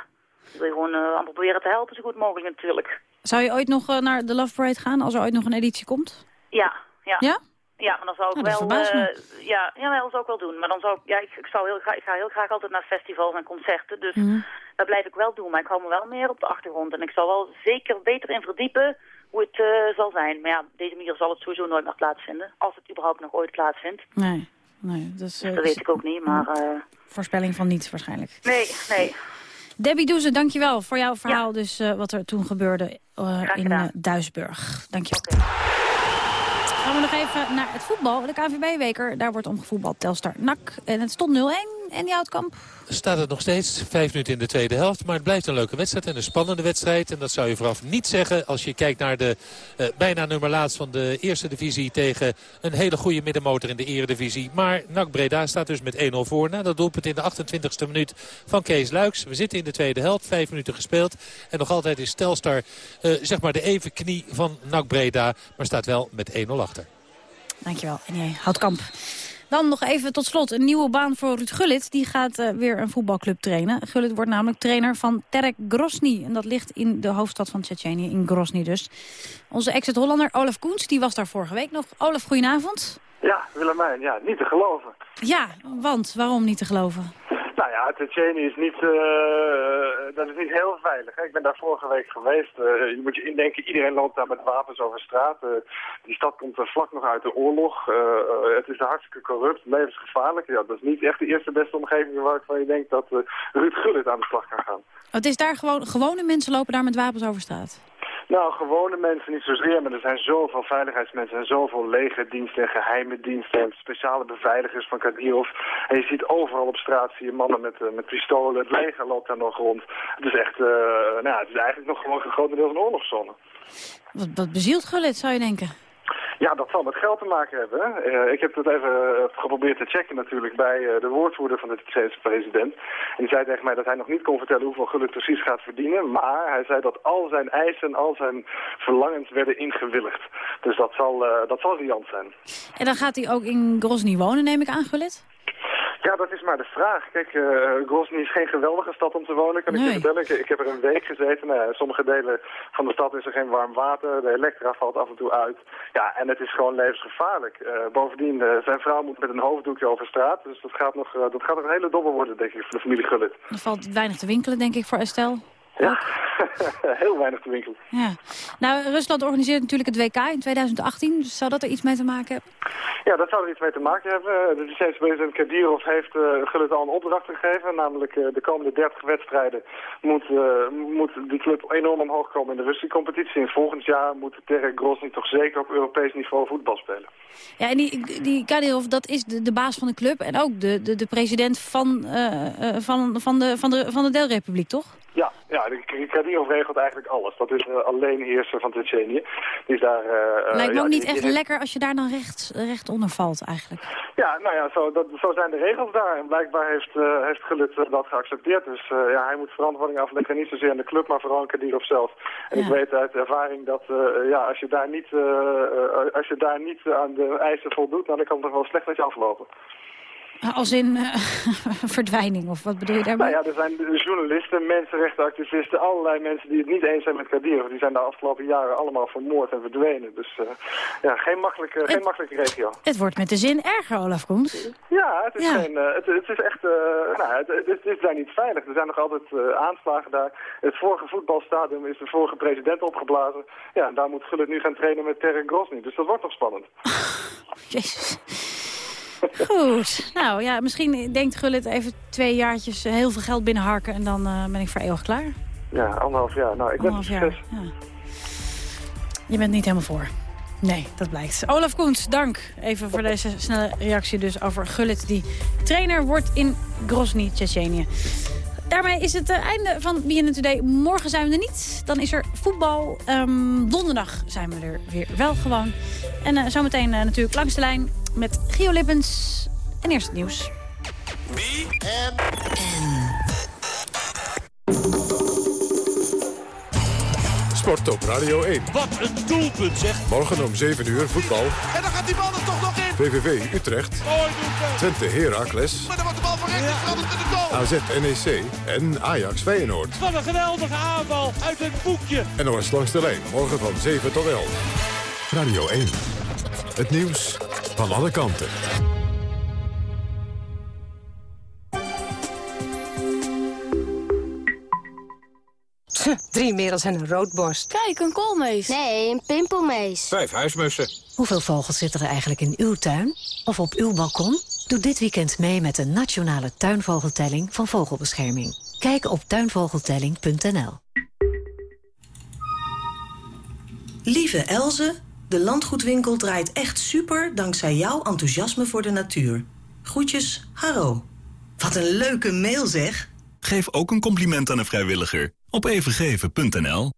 ik wil je gewoon eh, allemaal proberen te helpen zo goed mogelijk natuurlijk. Zou je ooit nog eh, naar de Love Parade gaan, als er ooit nog een editie komt? Ja, ja. Ja? Ja, maar dan zou ik Nou, wel... eh, ja, ja, dat zou ik wel doen. Maar dan zou ik... Ja, ik, ik, zou heel graag, ik ga heel graag altijd naar festivals en concerten. Dus Mhm. dat blijf ik wel doen. Maar ik hou me wel meer op de achtergrond. En ik zal wel zeker beter in verdiepen hoe het eh, zal zijn. Maar ja, deze manier zal het sowieso nooit meer plaatsvinden. Als het überhaupt nog ooit plaatsvindt. Nee, nee. Eh, Dat weet ik ook niet, maar... Voorspelling van niets waarschijnlijk. nee, nee. Debbie Doeze, dankjewel voor jouw verhaal. Dus eh, wat er toen gebeurde eh, in eh, Duisburg. Dankjewel. Gaan we nog even naar het voetbal. De KNVB-weker, daar wordt om gevoetbald. Telstar NAC. En het stond 0-1. En die Houtkamp. staat het nog steeds. Vijf minuten in de tweede helft. Maar het blijft een leuke wedstrijd en een spannende wedstrijd. En dat zou je vooraf niet zeggen als je kijkt naar de eh, bijna nummer laatst van de eerste divisie... tegen een hele goede middenmotor in de eredivisie. Maar NAC Breda staat dus met 1-0 voor. Na dat doelpunt in de 28e minuut van Kees Luiks. We zitten in de tweede helft, vijf minuten gespeeld. En nog altijd is Telstar eh, zeg maar de even knie van NAC Breda. Maar staat wel met 1-0 achter. Dankjewel. En jij, Houtkamp. Dan nog even tot slot een nieuwe baan voor Ruud Gullit. Die gaat eh, weer een voetbalclub trainen. Gullit wordt namelijk trainer van Terek Grosny. En dat ligt in de hoofdstad van Tsjetsjenië, in Grosny dus. Onze exit-Hollander Olaf Koens, die was daar vorige week nog. Olaf, goedenavond. Ja, Willemijn, ja, niet te geloven. Ja, want waarom niet te geloven? Nou ja, Tsjetsjenië is niet, eh, dat is niet heel veilig. Hè. Ik ben daar vorige week geweest. Eh, je moet je indenken, iedereen loopt daar met wapens over straat. Eh, die stad komt er vlak nog uit de oorlog. Eh, eh, het is hartstikke corrupt, levensgevaarlijk. Ja, dat is niet echt de eerste beste omgeving waarvan je denkt dat eh, Ruud Gullit aan de slag kan gaan. Het is daar gewoon, gewone mensen lopen daar met wapens over straat. Nou, gewone mensen niet zozeer, maar er zijn zoveel veiligheidsmensen en zoveel legerdiensten en geheime diensten en speciale beveiligers van Kadyrov. En je ziet overal op straat zie je mannen met, eh, met pistolen. Het leger loopt daar nog rond. Het is echt, eh, nou het is eigenlijk nog gewoon een grotendeels een oorlogszone. Wat, wat bezielt Gullit, zou je denken? Ja, dat zal met geld te maken hebben. Eh, ik heb dat even eh, geprobeerd te checken natuurlijk bij eh, de woordvoerder van de Tsjechische president. En die zei tegen mij dat hij nog niet kon vertellen hoeveel Gullit precies gaat verdienen. Maar hij zei dat al zijn eisen, al zijn verlangens werden ingewilligd. Dus dat zal, dat zal riant zijn. En dan gaat hij ook in Grozny wonen, neem ik aan, Gullit? Ja, dat is maar de vraag. Kijk, eh Grozny is geen geweldige stad om te wonen, kan ik je vertellen. Ik, ik heb er een week gezeten. Nou, in sommige delen van de stad is er geen warm water. De elektra valt af en toe uit. Ja, en het is gewoon levensgevaarlijk. Eh, bovendien, eh, zijn vrouw moet met een hoofddoekje over straat. Dus dat gaat nog, dat gaat nog een hele dobbel worden, denk ik, voor de familie Gullit. Er valt weinig te winkelen, denk ik, voor Estelle. Ja, heel weinig te winkelen. Ja. Nou, Rusland organiseert natuurlijk het WK in 2018. Dus zou dat er iets mee te maken hebben? Ja, dat zou er iets mee te maken hebben. De Tsjechische president Kadyrov heeft uh, Gullit al een opdracht gegeven. Namelijk uh, de komende 30 wedstrijden moet, uh, moet die club enorm omhoog komen in de Russische competitie. En volgend jaar moet Terek Grozny toch zeker op Europees niveau voetbal spelen. Ja, en die, die Kadyrov, dat is de, de baas van de club en ook de, de, de president van, uh, van, van, de, van, de, van de Deelrepubliek, toch? Ja, ja de Kadyrov regelt eigenlijk alles. Dat is uh, alleen heerser van Tsjetsjenië. Die is daar... Uh, Lijkt me ja, ook niet die, echt die lekker als je daar dan recht, recht onder valt, eigenlijk. Ja, nou ja, zo, dat, zo zijn de regels daar. En blijkbaar heeft, uh, heeft Gullit dat geaccepteerd. Dus ja, hij moet verantwoording afleggen. Niet zozeer aan de club, maar vooral aan Kadyrov zelf. En ja. ik weet uit ervaring dat ja, als, je daar niet, als je daar niet aan de eisen voldoet, dan kan het toch wel slecht met je aflopen. Als in uh, verdwijning, of wat bedoel je daarmee? Nou ja, er zijn journalisten, mensenrechtenactivisten, allerlei mensen die het niet eens zijn met Kadyrov. Die zijn de afgelopen jaren allemaal vermoord en verdwenen. Dus uh, ja, geen makkelijke, het, geen makkelijke regio. Het wordt met de zin erger, Olaf Koens. Ja, het is, ja. Geen, uh, het, het, is echt, nou, het, het, is daar niet veilig. Er zijn nog altijd aanslagen daar. Het vorige voetbalstadion is de vorige president opgeblazen. Ja, en daar moet Gullit nu gaan trainen met Terek Grosny. Dus dat wordt nog spannend. Jezus. Goed. Nou ja, misschien denkt Gullit even twee jaartjes heel veel geld binnenharken... en dan uh, ben ik voor eeuwig klaar. Ja, anderhalf jaar. Nou, ik ben succes. Ja. Je bent niet helemaal voor. Nee, dat blijkt. Olaf Koens, dank. Even voor deze snelle reactie dus over Gullit... die trainer wordt in Grozny, Tsjetsjenië. Daarmee is het uh, einde van BNN Today. Morgen zijn we er niet. Dan is er voetbal. Um, donderdag zijn we er weer wel gewoon. En uh, zometeen uh, natuurlijk langs de lijn met Gio Lippens. En eerst het nieuws. Sport op Radio 1. Wat een doelpunt zeg. Morgen om 7 uur voetbal. En dan gaat die bal er toch nog in. VVV Utrecht. Mooi doelpunt. Twente Heracles. Maar dan wordt de bal van rechts veranderd in de goal. AZ NEC en Ajax Feyenoord. Wat een geweldige aanval uit het boekje. En nog eens langs de lijn. Morgen van 7 tot 11. Radio 1. Het nieuws van alle kanten. Drie merels en een roodborst. Kijk, een koolmees. Nee, een pimpelmees. Vijf huismussen. Hoeveel vogels zitten er eigenlijk in uw tuin? Of op uw balkon? Doe dit weekend mee met de nationale tuinvogeltelling van Vogelbescherming. Kijk op tuinvogeltelling.nl. Lieve Elze, de landgoedwinkel draait echt super dankzij jouw enthousiasme voor de natuur. Groetjes, Haro. Wat een leuke mail zeg. Geef ook een compliment aan een vrijwilliger op evengeven.nl.